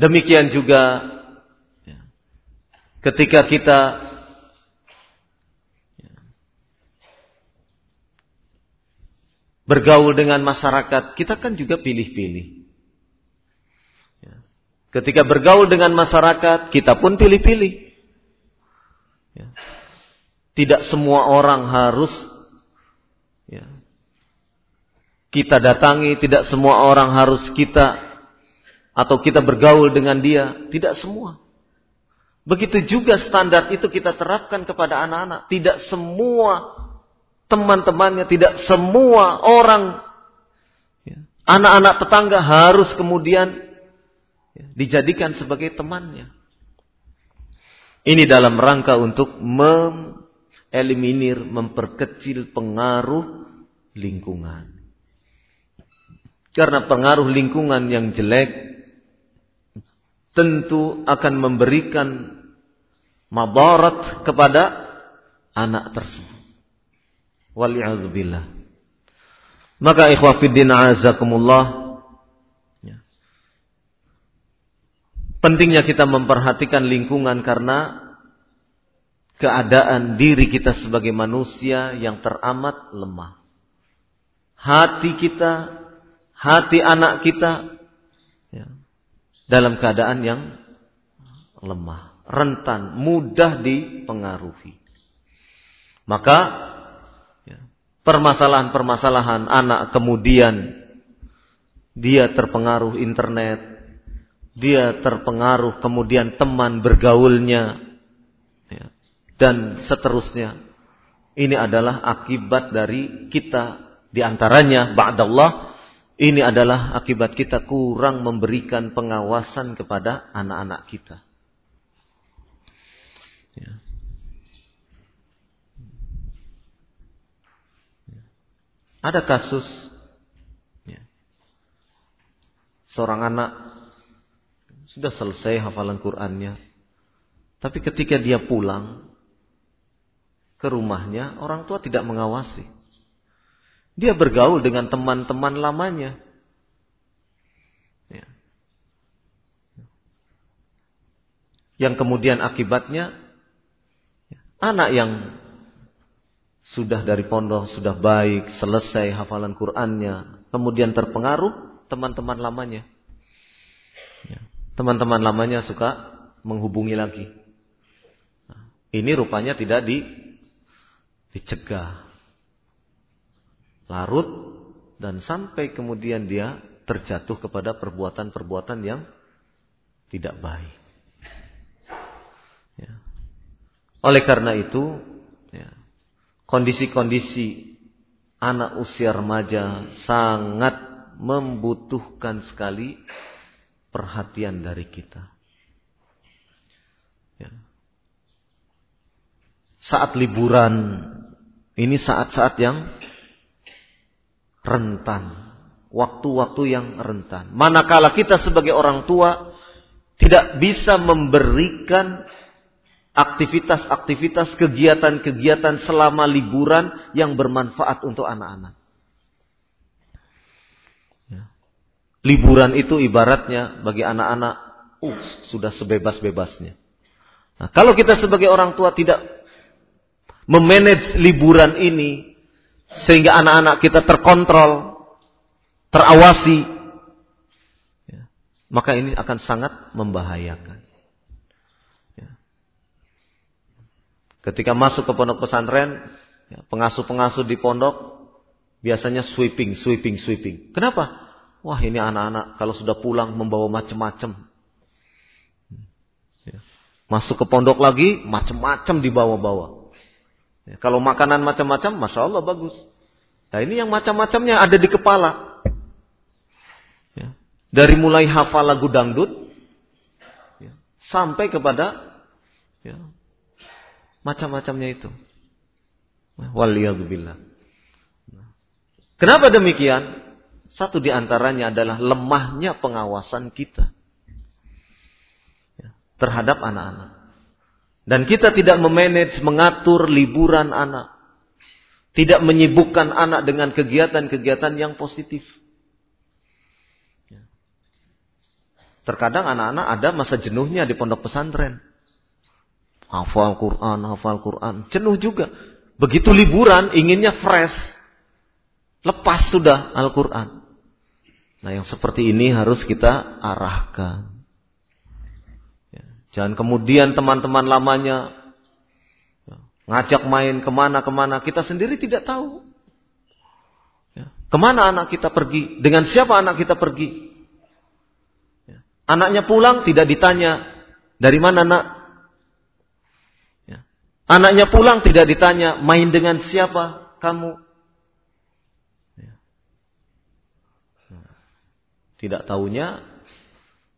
S1: Demikian juga ketika kita ya, bergaul dengan masyarakat, kita kan juga pilih-pilih. Ketika bergaul dengan masyarakat, kita pun pilih-pilih. Ya. Tidak semua orang harus ya, kita datangi, tidak semua orang harus kita atau kita bergaul dengan dia, tidak semua. Begitu juga standar itu kita terapkan kepada anak-anak. Tidak semua teman-temannya, tidak semua orang, ya, anak-anak tetangga harus kemudian ya, dijadikan sebagai temannya. Ini dalam rangka untuk mengeliminir, memperkecil pengaruh lingkungan. Karena pengaruh lingkungan yang jelek tentu akan memberikan mabarat kepada anak tersebut. Waliyahzubillah. Maka ikhwafiddin azakumullah Pentingnya kita memperhatikan lingkungan karena keadaan diri kita sebagai manusia yang teramat lemah. Hati kita, hati anak kita ya, dalam keadaan yang lemah, rentan, mudah dipengaruhi. Maka ya, permasalahan-permasalahan anak kemudian dia terpengaruh internet, dia terpengaruh kemudian teman bergaulnya ya, dan seterusnya ini adalah akibat dari kita di antaranya ba'dallah ini adalah akibat kita kurang memberikan pengawasan kepada anak-anak kita ya. Ada kasus ya, seorang anak sudah selesai hafalan Qur'annya. Tapi ketika dia pulang ke rumahnya, orang tua tidak mengawasi. Dia bergaul dengan teman-teman lamanya. Ya. Yang kemudian akibatnya anak yang sudah dari pondok, sudah baik, selesai hafalan Qur'annya, kemudian terpengaruh teman-teman lamanya. Ya teman-teman lamanya suka menghubungi lagi. Ini rupanya tidak di, dicegah. Larut dan sampai kemudian dia terjatuh kepada perbuatan-perbuatan yang tidak baik. Ya. Oleh karena itu, kondisi-kondisi anak usia remaja sangat membutuhkan sekali perhatian dari kita. Ya. Saat liburan, ini saat-saat yang rentan. Waktu-waktu yang rentan. Manakala kita sebagai orang tua tidak bisa memberikan aktivitas-aktivitas, kegiatan-kegiatan selama liburan yang bermanfaat untuk anak-anak. Liburan itu ibaratnya bagi anak-anak uh, sudah sebebas-bebasnya. Nah, kalau kita sebagai orang tua tidak memanage liburan ini sehingga anak-anak kita terkontrol, terawasi, ya, maka ini akan sangat membahayakan. Ya. Ketika masuk ke pondok pesantren, ya, pengasuh-pengasuh di pondok biasanya sweeping, sweeping, sweeping. Kenapa? Wah ini anak-anak kalau sudah pulang membawa macam-macam. Ya. Masuk ke pondok lagi, macam-macam dibawa-bawa. Ya, kalau makanan macam-macam, masya Allah bagus. Nah ini yang macam-macamnya ada di kepala. Dari mulai hafal lagu dangdut, sampai kepada macam-macamnya itu. Waliyadzubillah. Kenapa demikian? Satu di antaranya adalah lemahnya pengawasan kita terhadap anak-anak. Dan kita tidak memanage, mengatur liburan anak. Tidak menyibukkan anak dengan kegiatan-kegiatan yang positif. Terkadang anak-anak ada masa jenuhnya di pondok pesantren. Hafal Quran, hafal Quran. Jenuh juga. Begitu liburan, inginnya fresh. Lepas sudah Al-Quran. Nah yang seperti ini harus kita arahkan. Ya, jangan kemudian teman-teman lamanya ya, ngajak main ke mana-kemana. Kita sendiri tidak tahu. Ya, ke mana anak kita pergi? Dengan siapa anak kita pergi? Ya, anaknya pulang tidak ditanya. Dari mana nak? Ya, anaknya pulang tidak ditanya. Main dengan siapa kamu? Tidak tahunya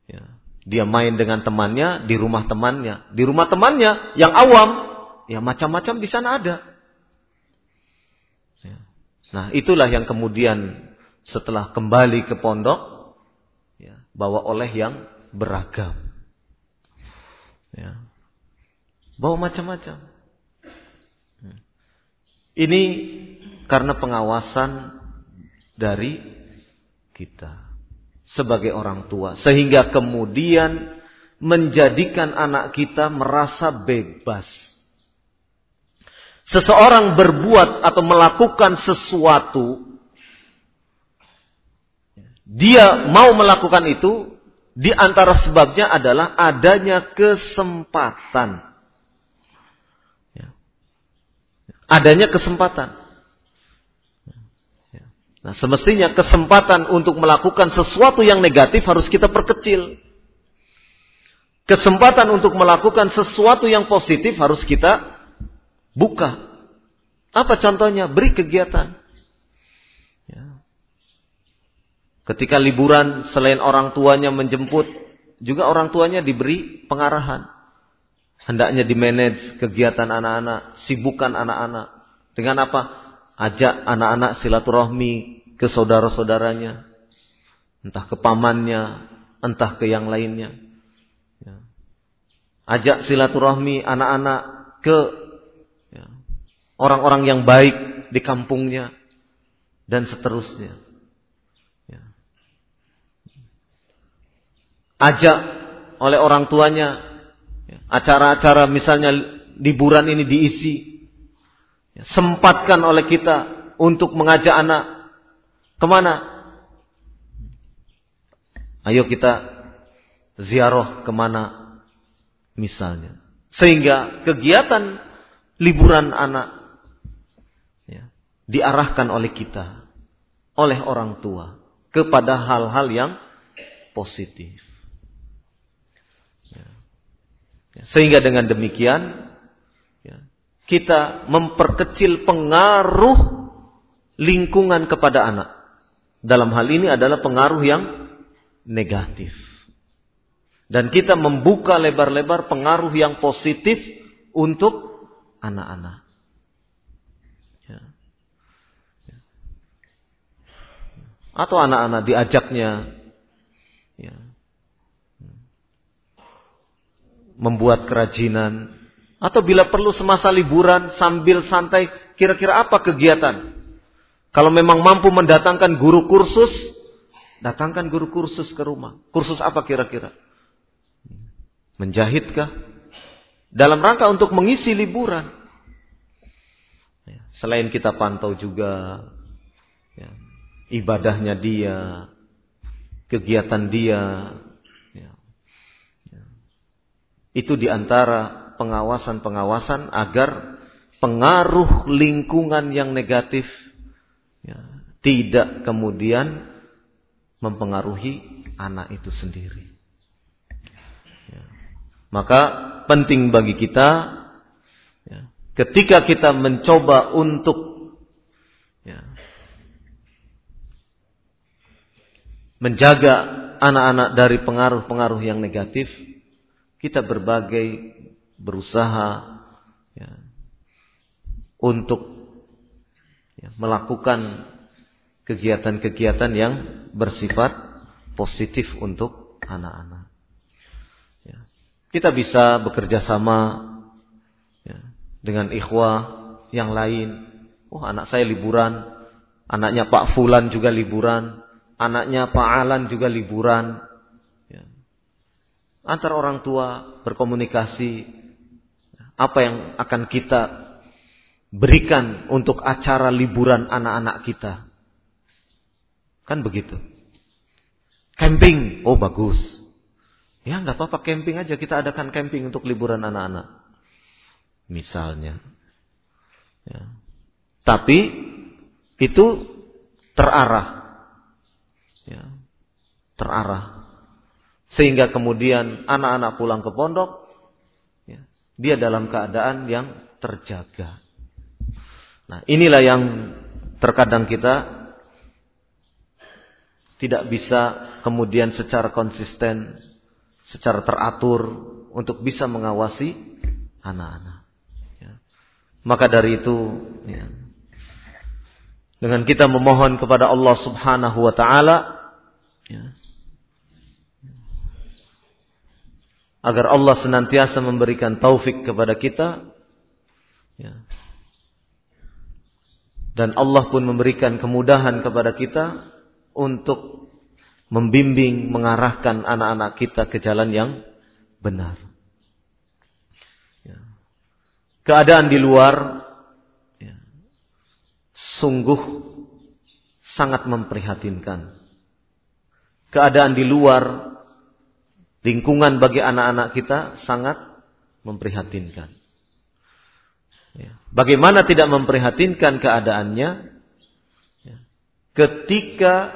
S1: ya, dia main dengan temannya di rumah temannya. Di rumah temannya yang awam, ya macam-macam di sana ada. Ya. Nah itulah yang kemudian setelah kembali ke pondok, ya, bawa oleh yang beragam. Ya. Bawa macam-macam. Ini karena pengawasan dari kita sebagai orang tua. Sehingga kemudian menjadikan anak kita merasa bebas. Seseorang berbuat atau melakukan sesuatu, dia mau melakukan itu, di antara sebabnya adalah adanya kesempatan. Ya. Adanya kesempatan. Nah, semestinya kesempatan untuk melakukan sesuatu yang negatif harus kita perkecil. Kesempatan untuk melakukan sesuatu yang positif harus kita buka. Apa contohnya? Beri kegiatan. Ya. Ketika liburan, selain orang tuanya menjemput, juga orang tuanya diberi pengarahan. Hendaknya dimanage kegiatan anak-anak, sibukkan anak-anak. Dengan apa? ajak anak-anak silaturahmi ke saudara-saudaranya, entah ke pamannya, entah ke yang lainnya. Ya. Ajak silaturahmi anak-anak ke ya, orang-orang yang baik di kampungnya dan seterusnya. Ya. Ajak oleh orang tuanya ya, acara-acara misalnya liburan ini diisi sempatkan oleh kita untuk mengajak anak ke mana? Ayo kita ziarah ke mana misalnya. Sehingga kegiatan liburan anak ya, diarahkan oleh kita, oleh orang tua kepada hal-hal yang positif. Ya. Ya, sehingga dengan demikian kita memperkecil pengaruh lingkungan kepada anak. Dalam hal ini adalah pengaruh yang negatif. Dan kita membuka lebar-lebar pengaruh yang positif untuk anak-anak. Ya. Ya. Atau anak-anak diajaknya ya, membuat kerajinan, atau bila perlu semasa liburan sambil santai, kira-kira apa kegiatan? Kalau memang mampu mendatangkan guru kursus, datangkan guru kursus ke rumah. Kursus apa kira-kira? Menjahitkah? Dalam rangka untuk mengisi liburan. Ya, selain kita pantau juga ya, ibadahnya dia, kegiatan dia. Itu di antara pengawasan-pengawasan agar pengaruh lingkungan yang negatif ya, tidak kemudian mempengaruhi anak itu sendiri. Ya. Maka penting bagi kita ya, ketika kita mencoba untuk ya, menjaga anak-anak dari pengaruh-pengaruh yang negatif, kita berbagai berusaha ya, untuk ya, melakukan kegiatan-kegiatan yang bersifat positif untuk anak-anak. Ya. Kita bisa bekerja sama ya, dengan ikhwah yang lain. Oh anak saya liburan, anaknya Pak Fulan juga liburan, anaknya Pak Alan juga liburan. Antar orang tua berkomunikasi, apa yang akan kita berikan untuk acara liburan anak-anak kita. Kan begitu. Camping, oh bagus. Ya nggak apa-apa camping aja kita adakan camping untuk liburan anak-anak. Misalnya. Ya. Tapi itu terarah. Ya. Terarah. Sehingga kemudian anak-anak pulang ke pondok, ya, dia dalam keadaan yang terjaga. Nah inilah yang terkadang kita tidak bisa kemudian secara konsisten, secara teratur untuk bisa mengawasi anak-anak. Ya. Maka dari itu, ya, dengan kita memohon kepada Allah Subhanahu Wa Taala, ya, agar Allah senantiasa memberikan taufik kepada kita, ya, dan Allah pun memberikan kemudahan kepada kita untuk membimbing, mengarahkan anak-anak kita ke jalan yang benar. Ya. Keadaan di luar ya, sungguh sangat memprihatinkan. Keadaan di luar lingkungan bagi anak-anak kita sangat memprihatinkan. Ya. Bagaimana tidak memprihatinkan keadaannya ya. ketika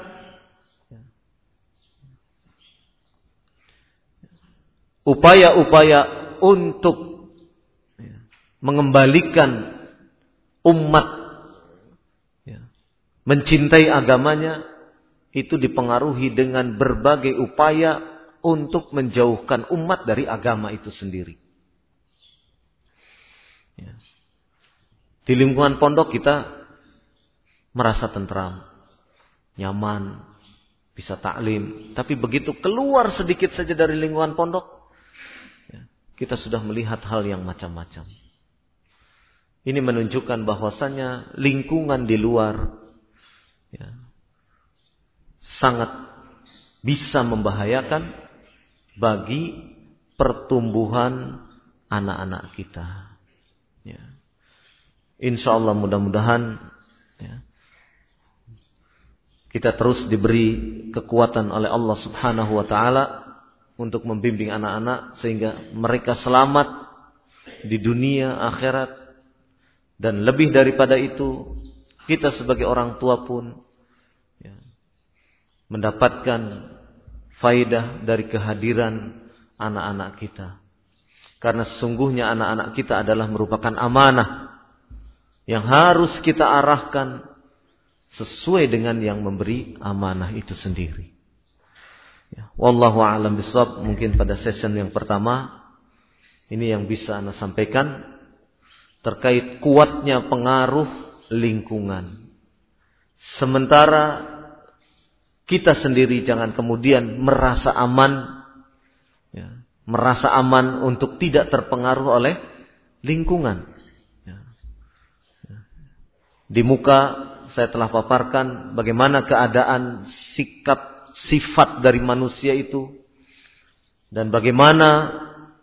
S1: upaya-upaya untuk mengembalikan umat ya, mencintai agamanya itu dipengaruhi dengan berbagai upaya untuk menjauhkan umat dari agama itu sendiri. Ya. Di lingkungan pondok kita merasa tentram, nyaman, bisa taklim. Tapi begitu keluar sedikit saja dari lingkungan pondok, kita sudah melihat hal yang macam-macam. Ini menunjukkan bahwasannya lingkungan di luar ya, sangat bisa membahayakan bagi pertumbuhan anak-anak kita. Ya. Insya Allah mudah-mudahan ya, kita terus diberi kekuatan oleh Allah Subhanahu Wa Taala untuk membimbing anak-anak sehingga mereka selamat di dunia akhirat dan lebih daripada itu kita sebagai orang tua pun ya, mendapatkan faidah dari kehadiran anak-anak kita karena sesungguhnya anak-anak kita adalah merupakan amanah yang harus kita arahkan sesuai dengan yang memberi amanah itu sendiri. Ya, wallahu a'lam bisawab. Mungkin pada session yang pertama ini yang bisa Anda sampaikan terkait kuatnya pengaruh lingkungan. Sementara kita sendiri jangan kemudian merasa aman ya, merasa aman untuk tidak terpengaruh oleh lingkungan. Ya. Ya. Di muka saya telah paparkan bagaimana keadaan sikap sifat dari manusia itu dan bagaimana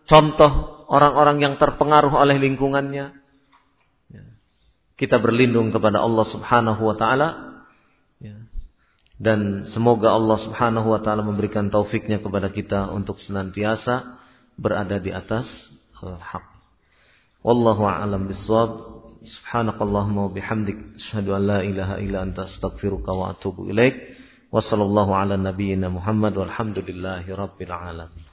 S1: contoh orang-orang yang terpengaruh oleh lingkungannya. Ya. Kita berlindung kepada Allah Subhanahu wa taala. Dan semoga Allah Subhanahu wa taala memberikan taufiknya kepada kita untuk senantiasa berada di atas al-haq. Wallahu a'lam bissawab. Subhanakallahumma wa bihamdik asyhadu an la ilaha illa anta astaghfiruka wa atubu ilaik. Wassallallahu ala nabiyyina Muhammad walhamdulillahi rabbil alamin.